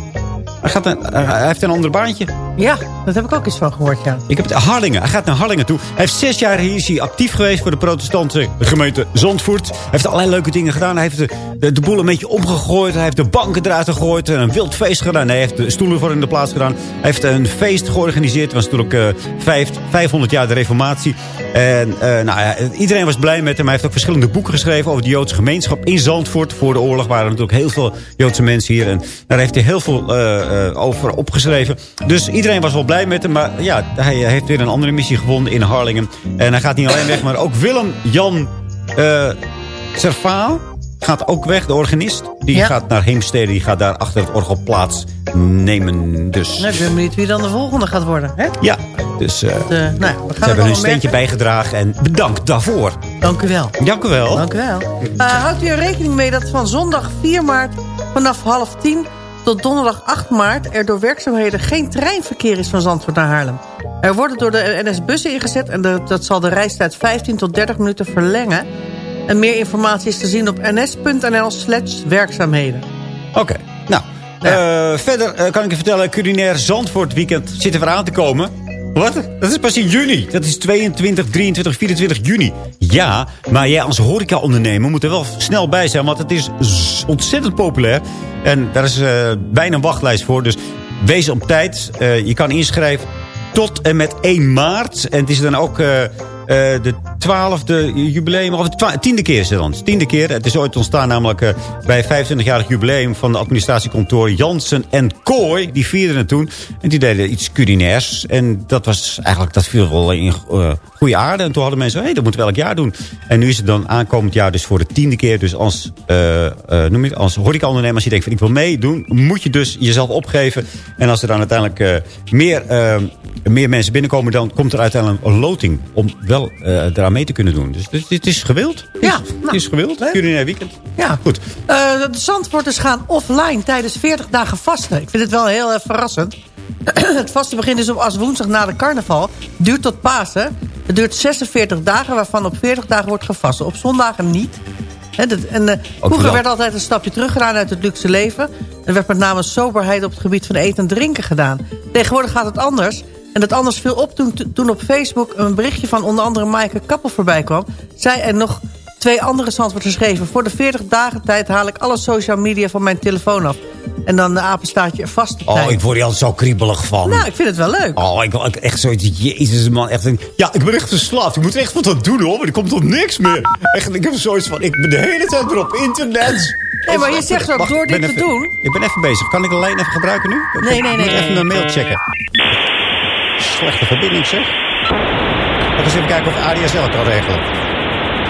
Hij, gaat eh, hij heeft een ander baantje. Ja, dat heb ik ook eens van gehoord, ja. Ik heb het Harlingen. Hij gaat naar Harlingen toe. Hij heeft zes jaar hier actief geweest voor de protestantse gemeente Zandvoort. Hij heeft allerlei leuke dingen gedaan. Hij heeft de, de, boel een beetje omgegooid. Hij heeft de banken eruit gegooid. en Een wild feest gedaan. Hij heeft de stoelen voor in de plaats gedaan. Hij heeft een feest georganiseerd. Het was natuurlijk eh, vijf, 500 jaar de reformatie. En eh, nou ja, iedereen was blij met hem. Hij heeft ook verschillende boeken geschreven over de Joodse gemeenschap in Zandvoort. Voor de oorlog waren er natuurlijk heel veel Joodse mensen hier. En daar heeft hij heel veel eh, over opgeschreven. Dus iedereen was wel blij met hem. Maar ja, hij eh, heeft weer een andere missie gevonden in Harlingen. En hij gaat niet alleen weg, maar ook Willem-Jan uh, Servaal gaat ook weg, de organist. Die Ja. gaat naar Heemstede, die gaat daar achter het orgel plaatsnemen. Dus Nou, ik ben benieuwd wie dan de volgende gaat worden. Hè? ja, dus eh, nou, we gaan ze hebben hun steentje bijgedragen. En bedankt daarvoor. Dank u wel. Dank u wel. Dank u wel. Eh, houdt u er rekening mee dat van zondag 4 maart vanaf half 10 tot donderdag 8 maart... er door werkzaamheden geen treinverkeer is van Zandvoort naar Haarlem. Er worden door de NS bussen ingezet en de- dat zal de reistijd 15 tot 30 minuten verlengen. En meer informatie is te zien op ns.nl slash werkzaamheden. Oké, nou. eh, verder eh, kan ik je vertellen, culinair Zandvoort weekend zit er weer aan te komen. Wat? Dat is pas in juni. Dat is 22, 23, 24 juni. Ja, maar jij als horeca-ondernemer moet er wel snel bij zijn. Want het is ontzettend populair. En daar is eh, bijna een wachtlijst voor. Dus wees op tijd. Eh, je kan inschrijven tot en met 1 maart. En het is dan ook eh, de twaalfde jubileum. Of de tiende keer is het dan. Tiende keer. Het is ooit ontstaan namelijk eh, bij het 25-jarig jubileum... van de administratiekantoor Jansen en Kooi. Die vierden het toen. En die deden iets culinairs. En dat was eigenlijk, dat viel wel in eh, goede aarde. En toen hadden mensen, hé, hey, dat moeten we elk jaar doen. En nu is het dan aankomend jaar dus voor de tiende keer. Dus als, eh, noem het, als horeca-ondernemer, je denkt van ik wil meedoen... moet je dus jezelf opgeven. En als er dan uiteindelijk meer, meer mensen binnenkomen... dan komt er uiteindelijk een loting om wel eh mee te kunnen doen. Dus, dus het is gewild. Ja, Het is gewild. Culinair weekend. Ja. Goed. Eh, de Zandvoorters gaan offline tijdens 40 dagen vasten. Ik vind het wel heel erg verrassend. het vasten begint dus op als woensdag na de carnaval. Duurt tot Pasen. Het duurt 46 dagen, waarvan op 40 dagen wordt gevasten. Op zondagen niet. Dat- en, eh, vroeger werd altijd een stapje terug gedaan uit het luxe leven. Er werd met name soberheid op het gebied van eten en drinken gedaan. Tegenwoordig gaat het anders. En dat anders viel op toen, toen op Facebook een berichtje van onder andere Maaike Kappel voorbij kwam. Zij en nog twee andere Zandvoorters schreven... voor de 40 dagen tijd haal ik alle social media van mijn telefoon af. En dan de apenstaartje tijd. Oh, ik word hier altijd zo kriebelig van. Nou, ik vind het wel leuk. Oh, ik wil echt zoiets. Jezus, man. Echt, ja, ik ben echt verslaafd. Ik moet er echt wat aan doen, hoor. Maar er komt tot niks meer. Echt, ik heb zoiets van. Ik ben de hele tijd weer op internet. Nee, maar je zegt ook, door ik dit te doen... Ik ben even bezig. Kan ik de lijn even gebruiken nu? Ik Nee, nee, moet nee. even mijn mail checken. Slechte verbinding, zeg. Laten eens even kijken of ADSL kan regelen.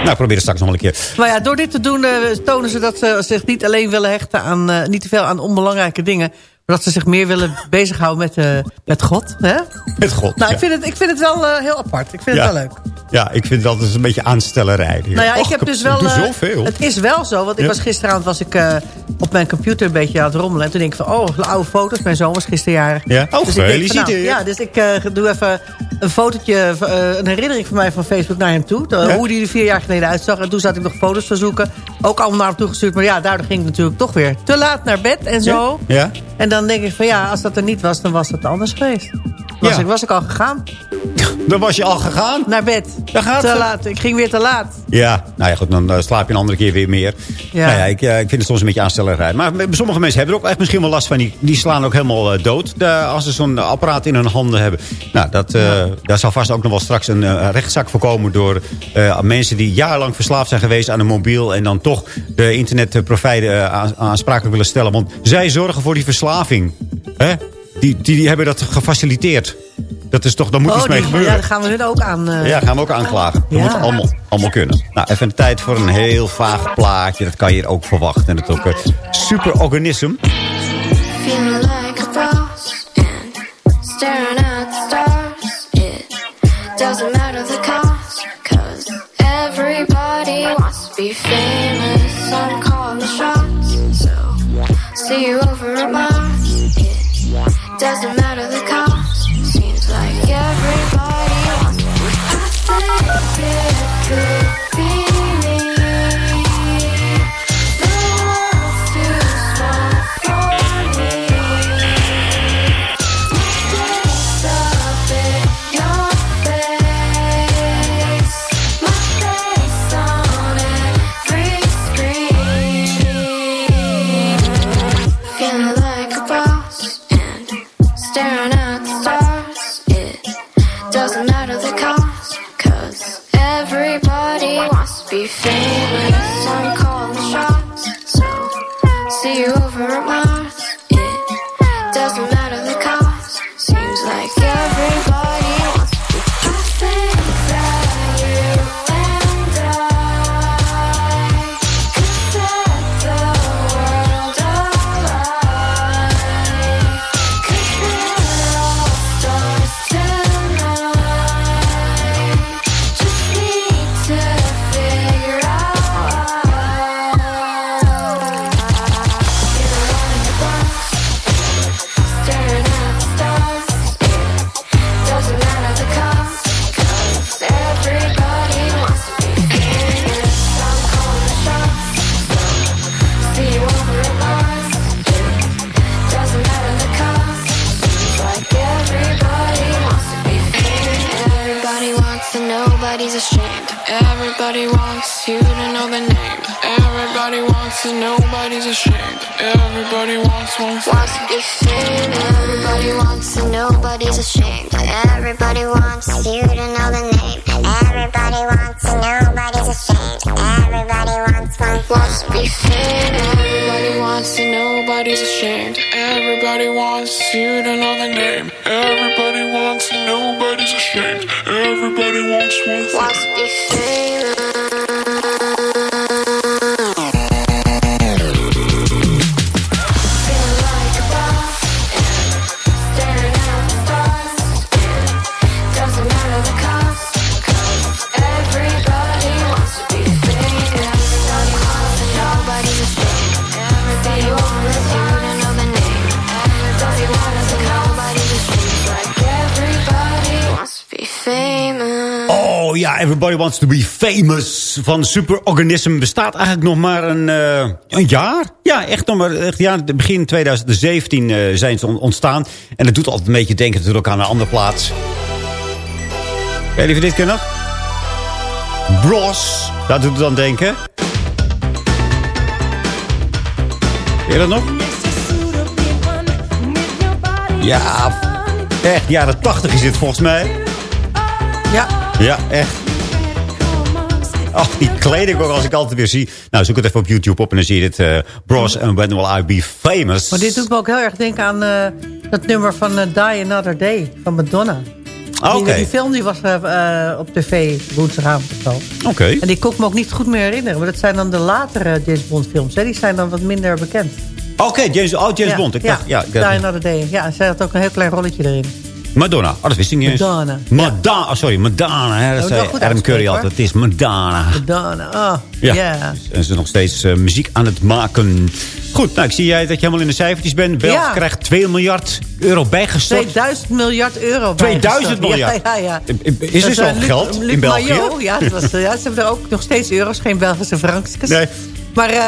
Nou, probeer het straks nog een keer. Maar ja, door dit te doen eh, tonen ze dat ze zich niet alleen willen hechten aan... eh, niet te veel aan onbelangrijke dingen... dat ze zich meer willen bezighouden met, eh, met God. Hè? Met God. Nou, ja. ik vind het, ik vind het wel eh, heel apart. Ik vind Ja. het wel leuk. Ja, ik vind dat dus een beetje aanstellerij. Nou ja, ik heb dus wel... eh, zoveel. het is wel zo, want ik Ja. was gisteravond was ik, op mijn computer een beetje aan het rommelen. En toen denk ik van, oh, oude foto's. Mijn zoon was gisteren jarig. Ja? Oh, Dus van, nou, gefeliciteerd. ja, dus ik doe even een fotootje, een herinnering van mij van Facebook naar hem toe. De-. Hoe die er vier jaar geleden uitzag. En toen zat ik nog foto's te zoeken. Ook allemaal naar hem toegestuurd. Maar ja, daardoor ging ik natuurlijk toch weer te laat naar bed en zo. Ja? En dan denk ik van, ja, als dat er niet was, dan was het anders geweest. Was, Ja. ik, was ik al gegaan? Dan was je al gegaan? Naar bed. Daar gaat te laat. Ik ging weer te laat. Ja, nou ja, goed, dan eh, slaap je een andere keer weer meer. Ja. Nou ja, ik, eh, ik vind het soms een beetje aanstellerij. Maar met- sommige mensen hebben er ook echt misschien wel last van. Die, die slaan ook helemaal eh, dood de- als ze zo'n apparaat in hun handen hebben. Nou, dat, eh, daar zal vast ook nog wel straks een eh, rechtszaak voorkomen... door eh, mensen die jarenlang verslaafd zijn geweest aan een mobiel... en dan toch de internetprovider eh, aan- aansprakelijk willen stellen. Want zij zorgen voor die verslaving. Hè? Die, die, die hebben dat gefaciliteerd. Dat is toch, daar moet oh, iets mee die- gebeuren. ja, daar gaan we hun ook aan... eh, Ja, gaan we ook aanklagen. Dat Ja. moet allemaal, allemaal kunnen. Nou, even de tijd voor een heel vaag plaatje. Dat kan je hier ook verwachten. En het ook superorganism. Feeling like a boss and staring at the stars. It doesn't matter the cost, cause everybody wants to be famous. Everybody wants, to be famous. Everybody wants to, nobody's ashamed. Everybody wants you to know the name. Everybody wants to, nobody's ashamed. Everybody wants, wants, wants to be famous. Everybody wants to, nobody's ashamed. Everybody wants you to know the name. Everybody wants to, nobody's ashamed. Everybody wants, wants, wants to be famous. Everybody Wants to be Famous van Superorganism bestaat eigenlijk nog maar een, eh, een jaar. Ja, echt nog maar echt, ja, begin 2017 eh, zijn ze on- ontstaan. En dat doet altijd een beetje denken natuurlijk aan een andere plaats. Weet je dit kennen? Bros, dat doet het dan denken. Ken dat nog? Ja, echt, jaren 80 is dit volgens mij. Ja. Ja, echt. Oh, die kleding ook als ik altijd weer zie. Nou, zoek het even op YouTube op en dan zie je dit. eh, Bros and When Will I Be Famous. Maar dit doet me ook heel erg denken aan eh, dat nummer van eh, Die Another Day van Madonna. Ah, Oké. Die, die film die was op tv woensdagavond of. Oké. En die kon ik me ook niet goed meer herinneren. Maar dat zijn dan de latere James Bond films. Hè? Die zijn dan wat minder bekend. Oké, James, oh, James ja, Bond. Ik ja, dacht, ja, Die Another Day. Ja, zij had ook een heel klein rolletje erin. Madonna. Oh, dat wist ik niet eens. Madonna. Madonna. Oh, sorry, Madonna. Hè. Dat Oh, zei Adam Curry altijd. Het is Madonna. Madonna. Oh, Ja. ja. En ze is nog steeds eh, muziek aan het maken. Goed, nou, ik zie jij dat je helemaal in de cijfertjes bent. België Ja. krijgt 2 miljard euro bijgestort. 2000 miljard euro 2000 bijgestort. miljard? Ja, ja, ja. Is er Dus, eh, geld Luc in België? Maillot, ja, dat was, eh, ja, ze hebben er ook nog steeds euro's, geen Belgische frankjes. Nee. Maar eh,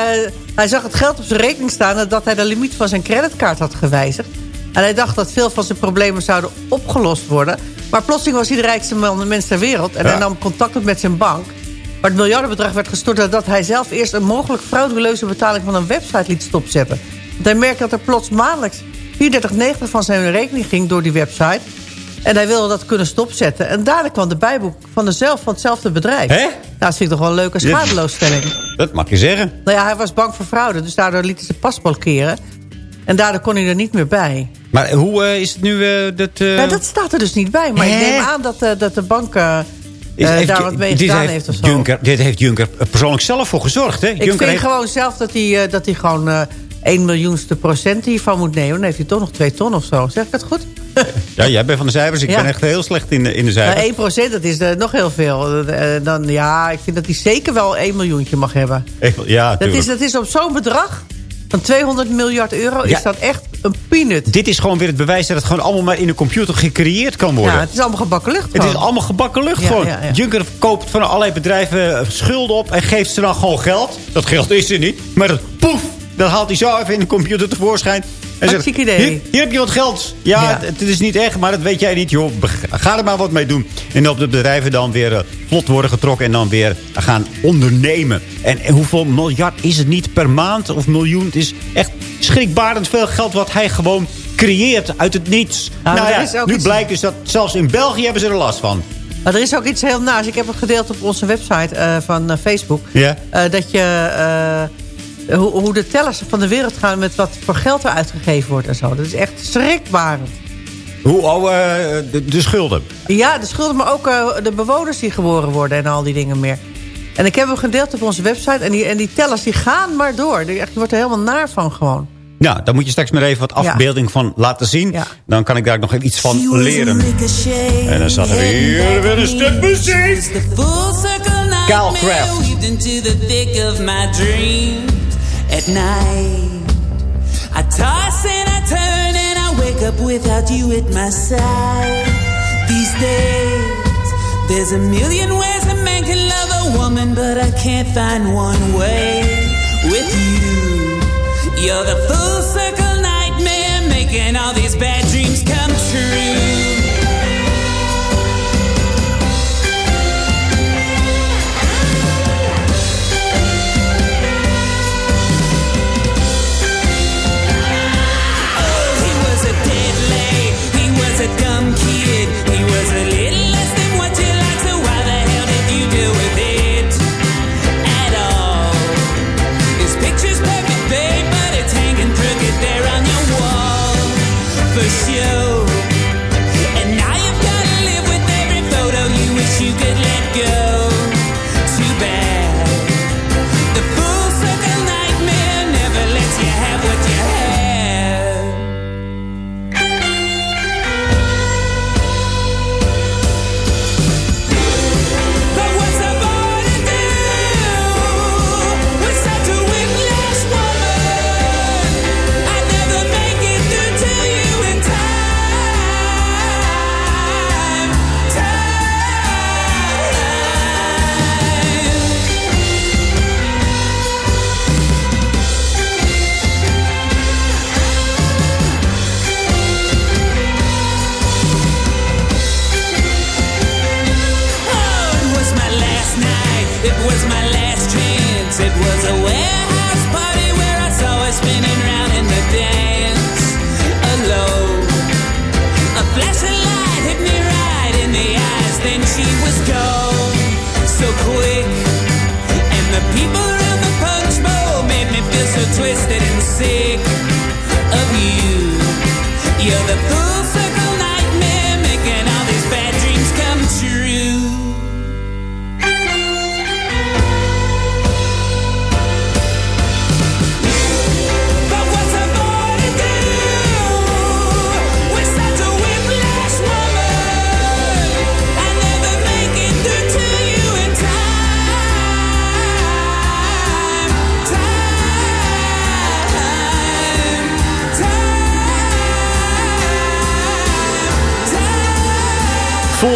hij zag het geld op zijn rekening staan... nadat hij de limiet van zijn creditcard had gewijzigd. En hij dacht dat veel van zijn problemen zouden opgelost worden. Maar plotseling was hij de rijkste man, mens ter wereld. En Ja. hij nam contact op met zijn bank. Maar het miljardenbedrag werd gestort... nadat hij zelf eerst een mogelijk frauduleuze betaling... van een website liet stopzetten. Want hij merkte dat er plots maandelijks 34,90 van zijn rekening ging door die website. En hij wilde dat kunnen stopzetten. En daarna kwam de bijboek van, dezelfde, van hetzelfde bedrijf. Hè? Nou, dat vind ik toch wel een leuke schadeloosstelling. Dat mag je zeggen. Nou ja, hij was bang voor fraude. Dus daardoor liet hij zijn pas blokkeren. En daardoor kon hij er niet meer bij. Maar hoe eh, is het nu eh, dat... eh, Nou, dat staat er dus niet bij. Maar ik neem aan dat, dat de bank is- heeft- daar wat mee gedaan heeft heeft of zo. Juncker, dit heeft Juncker persoonlijk zelf voor gezorgd. Hè? Ik Juncker vind heeft, gewoon zelf dat hij, dat hij gewoon eh 1 miljoenste procent hiervan moet nemen. Dan heeft hij toch nog 2 ton of zo. Zeg ik het goed? Ja, jij bent van de cijfers. Ik Ja. ben echt heel slecht in de, in de Nou, cijfers. 1 procent, dat is nog heel veel. Dan, ja, ik vind dat hij zeker wel 1 miljoentje mag hebben. Ja, Dat is, dat is op zo'n bedrag van 200 miljard euro... Ja. is dat echt een peanut. Dit is gewoon weer het bewijs dat het gewoon allemaal maar in de computer gecreëerd kan worden. Ja, het is allemaal gebakken lucht Het is allemaal gebakken lucht Ja, gewoon. ja. Juncker koopt van allerlei bedrijven eh, schulden op... en geeft ze dan gewoon geld. Dat geld is er niet. Maar dat poef, dat haalt hij zo even in de computer tevoorschijn. Hartstikke idee. Hier, hier heb je wat geld. Ja, Ja. Het, het is niet echt, maar dat weet jij niet. Joh, ga er maar wat mee doen. En dat de bedrijven dan weer eh, vlot worden getrokken... en dan weer gaan ondernemen. En, en hoeveel miljard is het niet per maand of miljoen? Het is echt schrikbarend veel geld wat hij gewoon creëert uit het niets. Nou, nou ja, nu iets- blijkt dus dat zelfs in België hebben ze er last van. Maar er is ook iets heel naars. Ik heb het gedeeld op onze website eh, van eh, Facebook. Ja. Dat je... hoe, hoe de tellers van de wereld gaan met wat voor geld er uitgegeven wordt en zo. Dat is echt schrikbarend. Hoe, oh, eh, de, de schulden. Ja, de schulden, maar ook eh, de bewoners die geboren worden en al die dingen meer. En ik heb hem gedeeld op onze website. En die, en die tellers die gaan maar door. Die- echt, Je wordt er helemaal naar van gewoon. Nou, daar moet je straks maar even wat Ja. afbeelding van laten zien. Ja. Dan kan ik daar nog even iets van leren. En dan zat er hier weer een stuk muziek. Kyle Craft. At night. I toss and I turn and I wake up without you at my side. These days, there's a million ways a man can love a woman, but I can't find one way with you. You're the full circle nightmare, making all these bad dreams come true.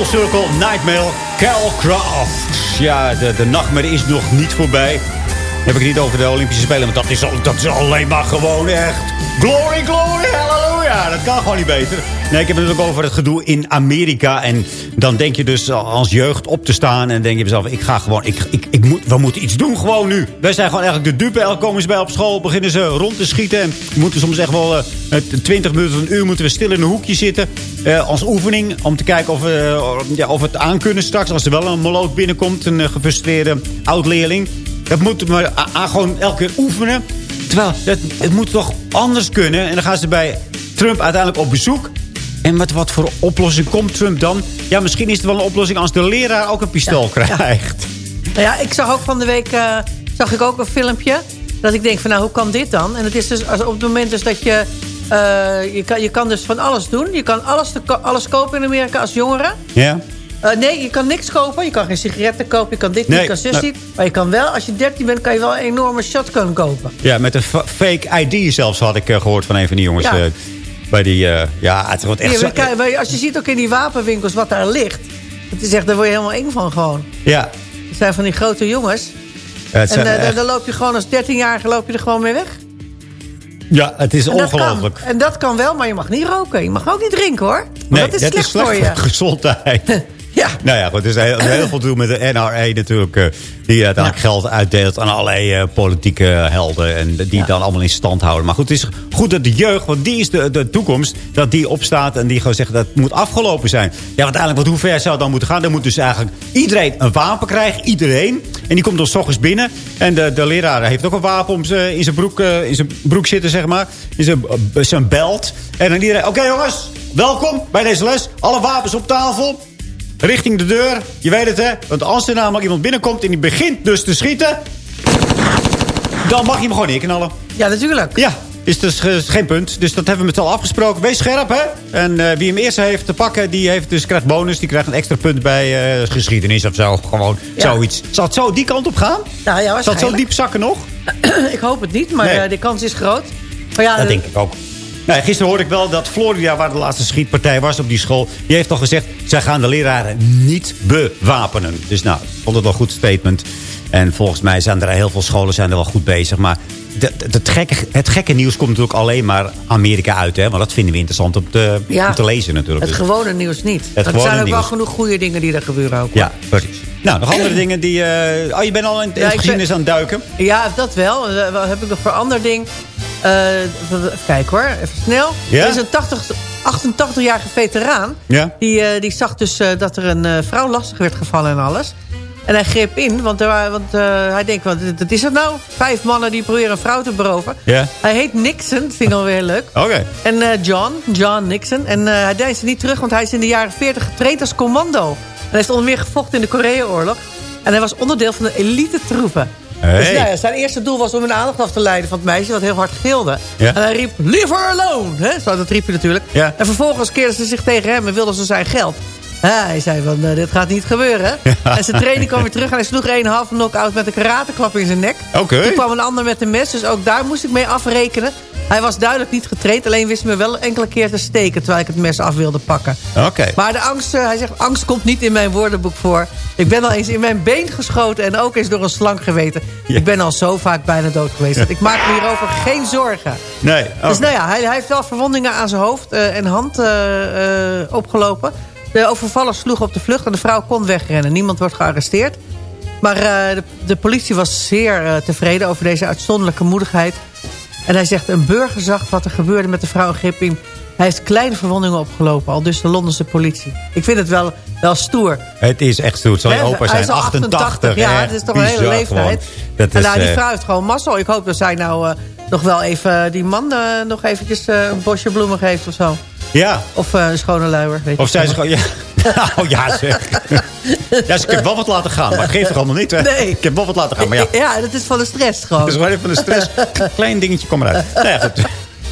Circle Nightmare, Cal Craft. Ja, de, de nachtmerrie is nog niet voorbij. heb ik niet over de Olympische Spelen, want dat is, al, dat is alleen maar gewoon echt... Glory, glory, halleluja. Dat kan gewoon niet beter. Nee, ik heb het natuurlijk over het gedoe in Amerika. En dan denk je dus als jeugd op te staan. En denk je mezelf, ik ga gewoon, ik, ik moet, we moeten iets doen gewoon nu. Wij zijn gewoon eigenlijk de dupe. Elke komen ze bij op school, beginnen ze rond te schieten. En we moeten soms echt wel uh, 20 minuten, een uur moeten we stil in een hoekje zitten. Uh, als oefening, om te kijken of we uh, ja, of we het aan kunnen straks. Als er wel een moloot binnenkomt, een gefrustreerde oud-leerling. Dat moeten we gewoon elke keer oefenen. Terwijl, het, het moet toch anders kunnen. En dan gaan ze bij Trump uiteindelijk op bezoek. En met wat voor oplossing komt Trump dan? Ja, misschien is het wel een oplossing als de leraar ook een pistool ja, krijgt. Ja. Nou ja, ik zag ook van de week uh, zag ik ook een filmpje. Dat ik denk van nou, hoe kan dit dan? En het is dus als op het moment dus dat je... Uh, je, kan, je kan dus van alles doen. Je kan alles, te, alles kopen in Amerika als jongere. Ja. Uh, nee, je kan niks kopen. Je kan geen sigaretten kopen. Je kan dit niet, je kan zus nou. niet. Maar je kan wel, als je 13 bent, kan je wel een enorme shotgun kopen. Ja, met een fake ID zelfs had ik uh, gehoord van een van die jongens. Ja. Uh, bij die, ja, het wordt echt ja, als je ziet ook in die wapenwinkels wat daar ligt. Het is echt, daar word je helemaal eng van gewoon. Ja. Het zijn van die grote jongens. Ja, en uh, echt... dan loop je gewoon als 13-jarige loop je er gewoon mee weg. Ja, het is ongelooflijk. En dat kan wel, maar je mag niet roken. Je mag ook niet drinken hoor. Nee, dat is dat slecht, is slecht voor je. gezondheid. Ja. Nou ja, goed. Er is heel, heel veel te doen met de NRA natuurlijk. Uh, die uiteindelijk ja. geld uitdeelt aan allerlei uh, politieke helden. En die ja. dan allemaal in stand houden. Maar goed, het is goed dat de jeugd, want die is de, de toekomst. Dat die opstaat en die gewoon zegt dat het moet afgelopen zijn. Ja, want uiteindelijk, wat, hoe ver zou het dan moeten gaan? Dan moet dus eigenlijk iedereen een wapen krijgen. Iedereen. En die komt dan s ochtends binnen. En de, de leraar heeft ook een wapen om ze, in zijn broek, uh, in zijn broek zitten, zeg maar. In zijn, zijn belt. En dan iedereen, oké okay, jongens, welkom bij deze les. Alle wapens op tafel richting de deur. Je weet het, hè? Want als er namelijk iemand binnenkomt en die begint dus te schieten... dan mag je hem gewoon neerknallen. Ja, natuurlijk. Ja, is dus geen punt. Dus dat hebben we met allen afgesproken. Wees scherp, hè? En uh, wie hem eerst heeft te pakken, die heeft dus, krijgt bonus. Die krijgt een extra punt bij uh, geschiedenis of zo. Gewoon ja. zoiets. Zal het zo die kant op gaan? Nou ja, Zal het zo diep zakken nog? ik hoop het niet, maar nee. de kans is groot. Maar ja, dat denk ik ook. Nou, gisteren hoorde ik wel dat Florida, waar de laatste schietpartij was op die school... die heeft al gezegd, zij gaan de leraren niet bewapenen. Dus nou, ik vond het wel een goed statement. En volgens mij zijn er heel veel scholen zijn er wel goed bezig. Maar de, de, het, gekke, het gekke nieuws komt natuurlijk alleen maar Amerika uit. Hè? Want dat vinden we interessant om te, ja, om te lezen natuurlijk. Het dus. gewone nieuws niet. Het er zijn ook nieuws. wel genoeg goede dingen die er gebeuren ook. Ja, precies. Nou, nog andere dingen die... Uh, oh, je bent al in de ja, geschiedenis ben, aan het duiken? Ja, dat wel. Uh, wat heb ik nog voor ander ding? Uh, even kijken hoor, even snel. Ja? Er is een 80, 88-jarige veteraan. Ja? Die, uh, die zag dus uh, dat er een vrouw lastig werd gevallen en alles. En hij greep in, want, er, want hij denkt, wat, wat is het nou? Vijf mannen die proberen een vrouw te beroven. Ja? Hij heet Nixon, dat vind ik alweer leuk. Oké. Okay. En John, John Nixon. En hij deinsde niet terug, want hij is in de jaren 40 getraind als commando. En hij is onder meer gevochten in de Koreaoorlog. En hij was onderdeel van de elite troepen. Hey. Dus nou ja, zijn eerste doel was om een aandacht af te leiden van het meisje... wat heel hard gilde. Ja. En hij riep, leave her alone! Hè? Zo, dat riep hij natuurlijk. Ja. En vervolgens keerden ze zich tegen hem en wilden ze zijn geld. Ja, hij zei van, uh, dit gaat niet gebeuren. Ja. En zijn training kwam weer terug en hij sloeg een halve knock-out met een karateklap in zijn nek. Okay. Toen kwam een ander met een mes, dus ook daar moest ik mee afrekenen. Hij was duidelijk niet getraind, alleen wist me wel enkele keer te steken... terwijl ik het mes af wilde pakken. Okay. Maar de angst, uh, hij zegt, angst komt niet in mijn woordenboek voor. Ik ben al eens in mijn been geschoten en ook eens door een slang geweten. Ja. Ik ben al zo vaak bijna dood geweest. Ja. Ik maak me hierover geen zorgen. Nee. Okay. Dus nou ja, hij, hij, heeft wel verwondingen aan zijn hoofd uh, en hand uh, opgelopen. De overvaller sloeg op de vlucht en de vrouw kon wegrennen. Niemand wordt gearresteerd. Maar eh, de, de politie was zeer eh, tevreden over deze uitzonderlijke moedigheid. En hij zegt, een burger zag wat er gebeurde met de vrouw in Gipping. Hij heeft kleine verwondingen opgelopen, al dus de Londense politie. Ik vind het wel, wel stoer. Het is echt stoer. Het zal opa zijn. is al 88. Ja, dat is toch een hele leeftijd. Dat en is, nou, die eh, vrouw heeft gewoon mazzel. Ik hoop dat zij nou eh, nog wel even die man eh, nog eventjes eh, een bosje bloemen geeft of zo. Ja. Of eh, een schone luier. Weet Of ik zijn ze gewoon... Ja. Oh ja, zeg. Ja, dus ik heb wel wat laten gaan. Maar geef toch allemaal niet, hè? Nee. Ik heb wel wat laten gaan, maar ja. Ja, dat is van de stress gewoon. Het is gewoon even van de stress. Klein dingetje komt eruit. Nou ja, goed.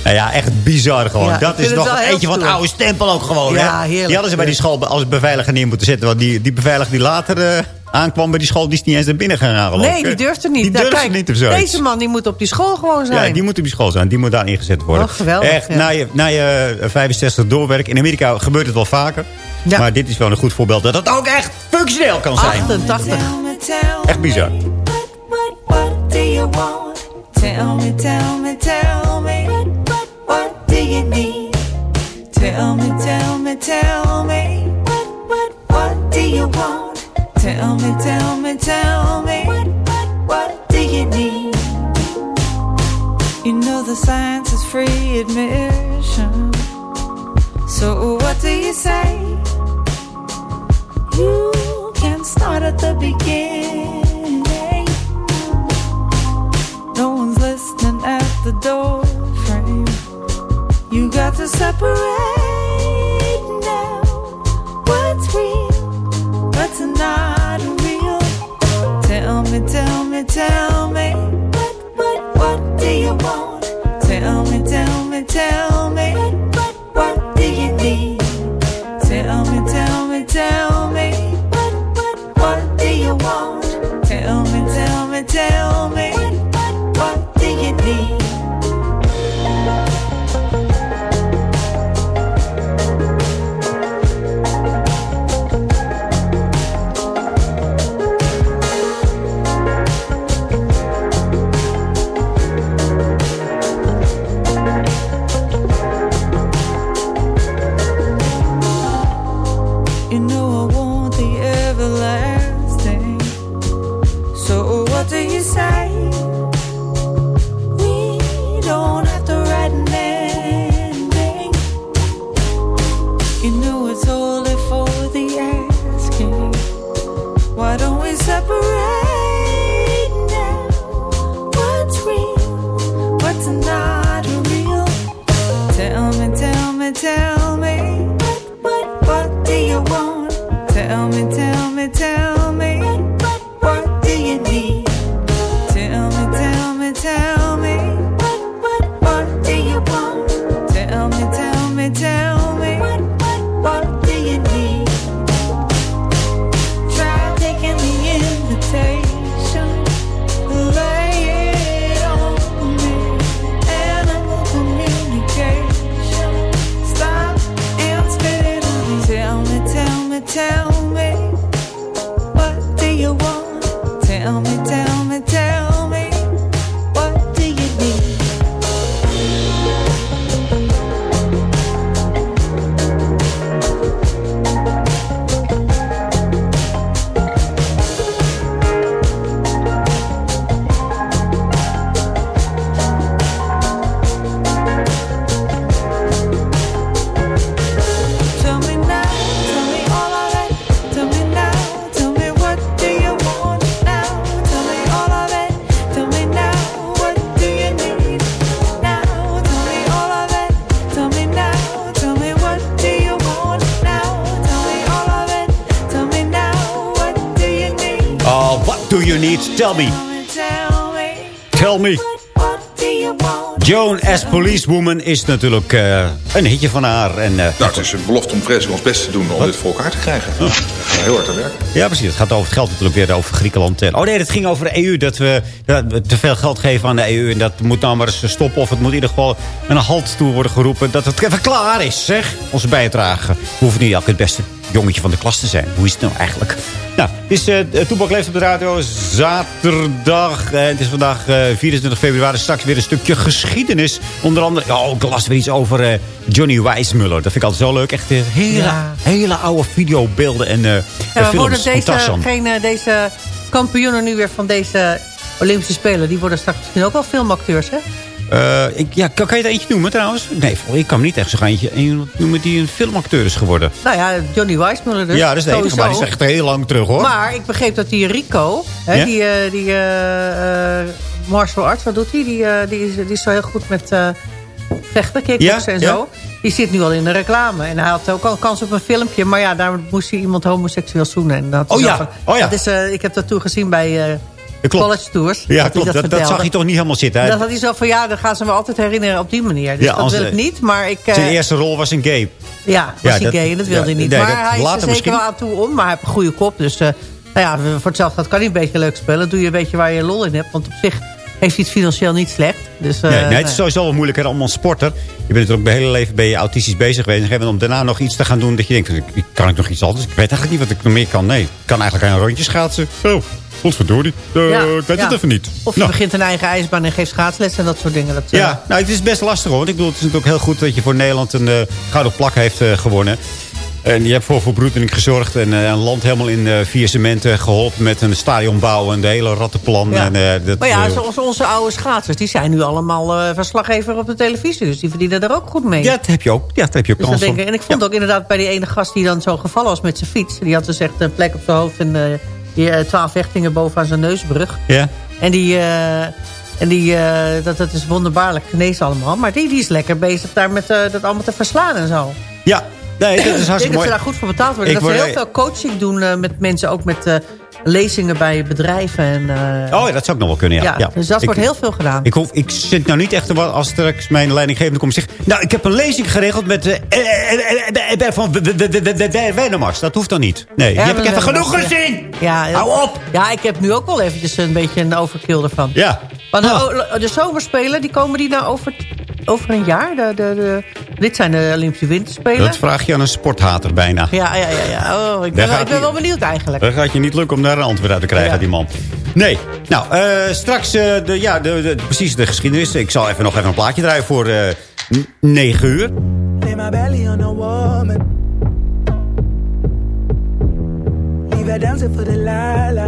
Nou ja, echt bizar gewoon. Ja, dat is nog een eentje van het oude stempel ook gewoon. Ja, hè? heerlijk. Die hadden ze bij die school als beveiliger neer moeten zetten. Want die, die beveiliger die later eh, aankwam bij die school... die is niet eens naar binnen gegaan, geloof Nee, die er niet. Die Nou, durft kijk, niet of zoiets. Deze man die moet op die school gewoon zijn. Ja, die moet op die school zijn. Die moet daar ingezet worden. Oh, geweldig, Echt, ja. na, je, na je eh, 65 doorwerken. In Amerika gebeurt het wel vaker. Ja. Maar dit is wel een goed voorbeeld dat het ook echt functioneel kan zijn. 88. Echt bizar. What do you want? Tell me, tell me, tell me. What, what do you need? Tell me, tell me, tell me. What, what, what do you want? Tell me, tell me, tell me. What, what, what do you need? You know the science is free admission. So what do you say? You can start at the beginning. No one's listening at the door frame. You got to separate me, tell me, tell me. What, what, what do you want? Tell me, tell me, tell me. Tell me. Tell me? Joan as Policewoman is natuurlijk eh, een hitje van haar. En, eh, Nou, het is een belofte om vreselijk ons best te doen om dit voor elkaar te krijgen. Gaan heel hard aan werken. Ja, precies. Het gaat over het geld natuurlijk weer over Griekenland. Oh nee, het ging over de EU. Dat we, dat we te veel geld geven aan de EU. En dat moet nou maar eens stoppen. Of het moet in ieder geval een halt toe worden geroepen. Dat het even klaar is, zeg. Onze bijdrage. We hoeven niet elke het beste jongetje van de klas te zijn. Hoe is het nou eigenlijk? Nou, het is uh, Toepak leeft op de radio. Zaterdag. Eh, het is vandaag eh, 24 februari. Straks weer een stukje geschiedenis. Onder andere, oh, ik las weer iets over eh, Johnny Weissmuller. Dat vind ik altijd zo leuk. Echt eh, hele, Ja. hele oude videobeelden en, eh Ja, en we worden films. van deze, geen, eh, deze kampioenen nu weer van deze Olympische Spelen... die worden straks misschien ook wel filmacteurs, hè? Eh, ik, ja, kan, kan je er eentje noemen trouwens? Nee, ik kan me niet echt zo eentje noemen die een filmacteur is geworden. Nou ja, Johnny Weissmuller dus. ja, dat is de enige, maar die is echt heel lang terug hoor. Maar ik begreep dat die Rico, hè, Ja? die, eh, die eh, martial arts, wat doet hij? Die, die, is, die is zo heel goed met vechten, kickboksen Ja, en ja. zo. Die zit nu al in de reclame. En hij had ook al kans op een filmpje. Maar ja, daar moest hij iemand homoseksueel zoenen. En dat Oh ja, oh ja. Dat is, ik heb dat toen gezien bij klopt. College Tours. ja, klopt. Dat, dat, zag je toch niet helemaal zitten. Hè? Dat had hij zo van, ja, dan gaan ze me altijd herinneren op die manier. Dus Ja, dat wil eh, ik niet, maar ik... eh, Zijn eerste rol was een gay. ja, was Ja, hij dat- gay en dat wilde hij niet. nee, maar dat hij is er zeker misschien. wel aan toe om. Maar hij heeft een goede kop. Dus eh, nou ja, voor hetzelfde geld kan hij een beetje leuk spelen. Doe je een beetje waar je lol in hebt. Want op zich heeft hij het financieel niet slecht. Dus, eh, Nee, nee, het is sowieso wel moeilijk. Hè, om als sporter. Je bent natuurlijk mijn hele leven ben je autistisch bezig geweest. En om daarna nog iets te gaan doen. Dat je denkt, kan ik nog iets anders? Ik weet eigenlijk niet wat ik nog meer kan. Nee, ik kan eigenlijk een rondje schaatsen. Oh, godverdorie. Uh, Ja, ik weet ja. het even niet. Of je Nou. begint een eigen ijsbaan en geeft schaatsles en dat soort dingen. Dat, eh, Ja, nou, het is best lastig hoor. Want ik bedoel, het is natuurlijk heel goed dat je voor Nederland een eh, gouden plak heeft eh, gewonnen. En je hebt voor verbroedering gezorgd en eh, een land helemaal in eh vier cementen geholpen met een stadionbouw en de hele rattenplan. Ja. En, eh, dat, maar ja, eh, zoals onze oude schaatsers, die zijn nu allemaal eh, verslaggever op de televisie. Dus die verdienen er ook goed mee. ja, dat heb je ook. Ja, dat heb je ook Dus kans denk ik, en ik vond ook inderdaad bij die ene gast die dan zo gevallen was met zijn fiets. Die had dus echt een plek op zijn hoofd en eh, die, eh, twaalf hechtingen boven aan zijn neusbrug. Ja. En die, eh, en die eh, dat, dat is wonderbaarlijk genezen allemaal. Maar die, die is lekker bezig daar met dat allemaal te verslaan en zo. Ja, nee, dat is ik denk hartstikke dat mooi. ze daar goed voor betaald worden. Ik dat ze heel veel coaching doen met mensen. Ook met lezingen bij bedrijven. En, Oh ja, dat zou ik nog wel kunnen, ja. ja, dus dat Ik- wordt heel veel gedaan. Ik, hoef, ik zit nou niet echt als straks mijn leidinggevende komt zegt... Nou, ik heb een lezing geregeld met van W- W- W- W- W- Wennemars. Dat hoeft dan niet. Nee, die heb ik even genoeg gezien. Ja, Hou op! Ja, ik heb nu ook wel eventjes een beetje een overkill ervan. Ja. Want de, o- de zomerspelen, die komen die nou over, over een jaar? De, de, de, dit zijn de Olympische Winterspelen. Dat vraag je aan een sporthater bijna. Ja, ja, ja. ja. Oh, ik ben, wel, gaat ik ben hij- wel benieuwd eigenlijk. Dan gaat je niet lukken om daar een antwoord uit te krijgen, Ja. die man. Nee. Nou, eh, straks eh, de, ja, de, de- precies de geschiedenis. Ik zal even nog even een plaatje draaien voor eh 9 uur. Leave her dancing for the lala.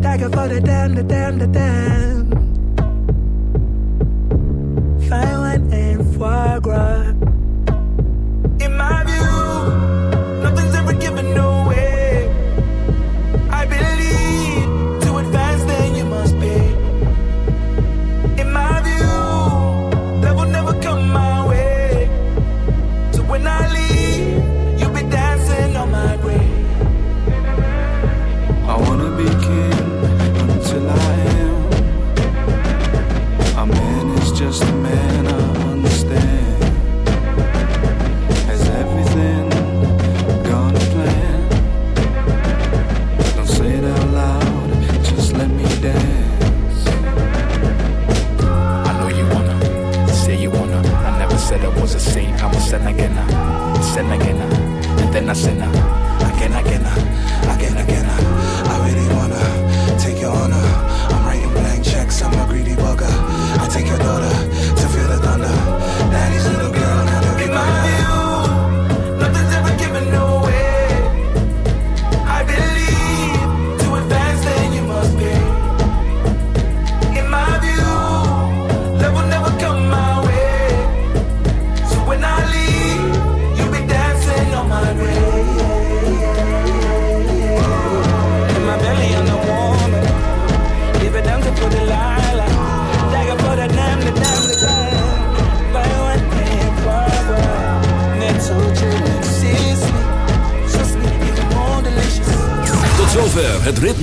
Tiger for the damn, the damn, the damn.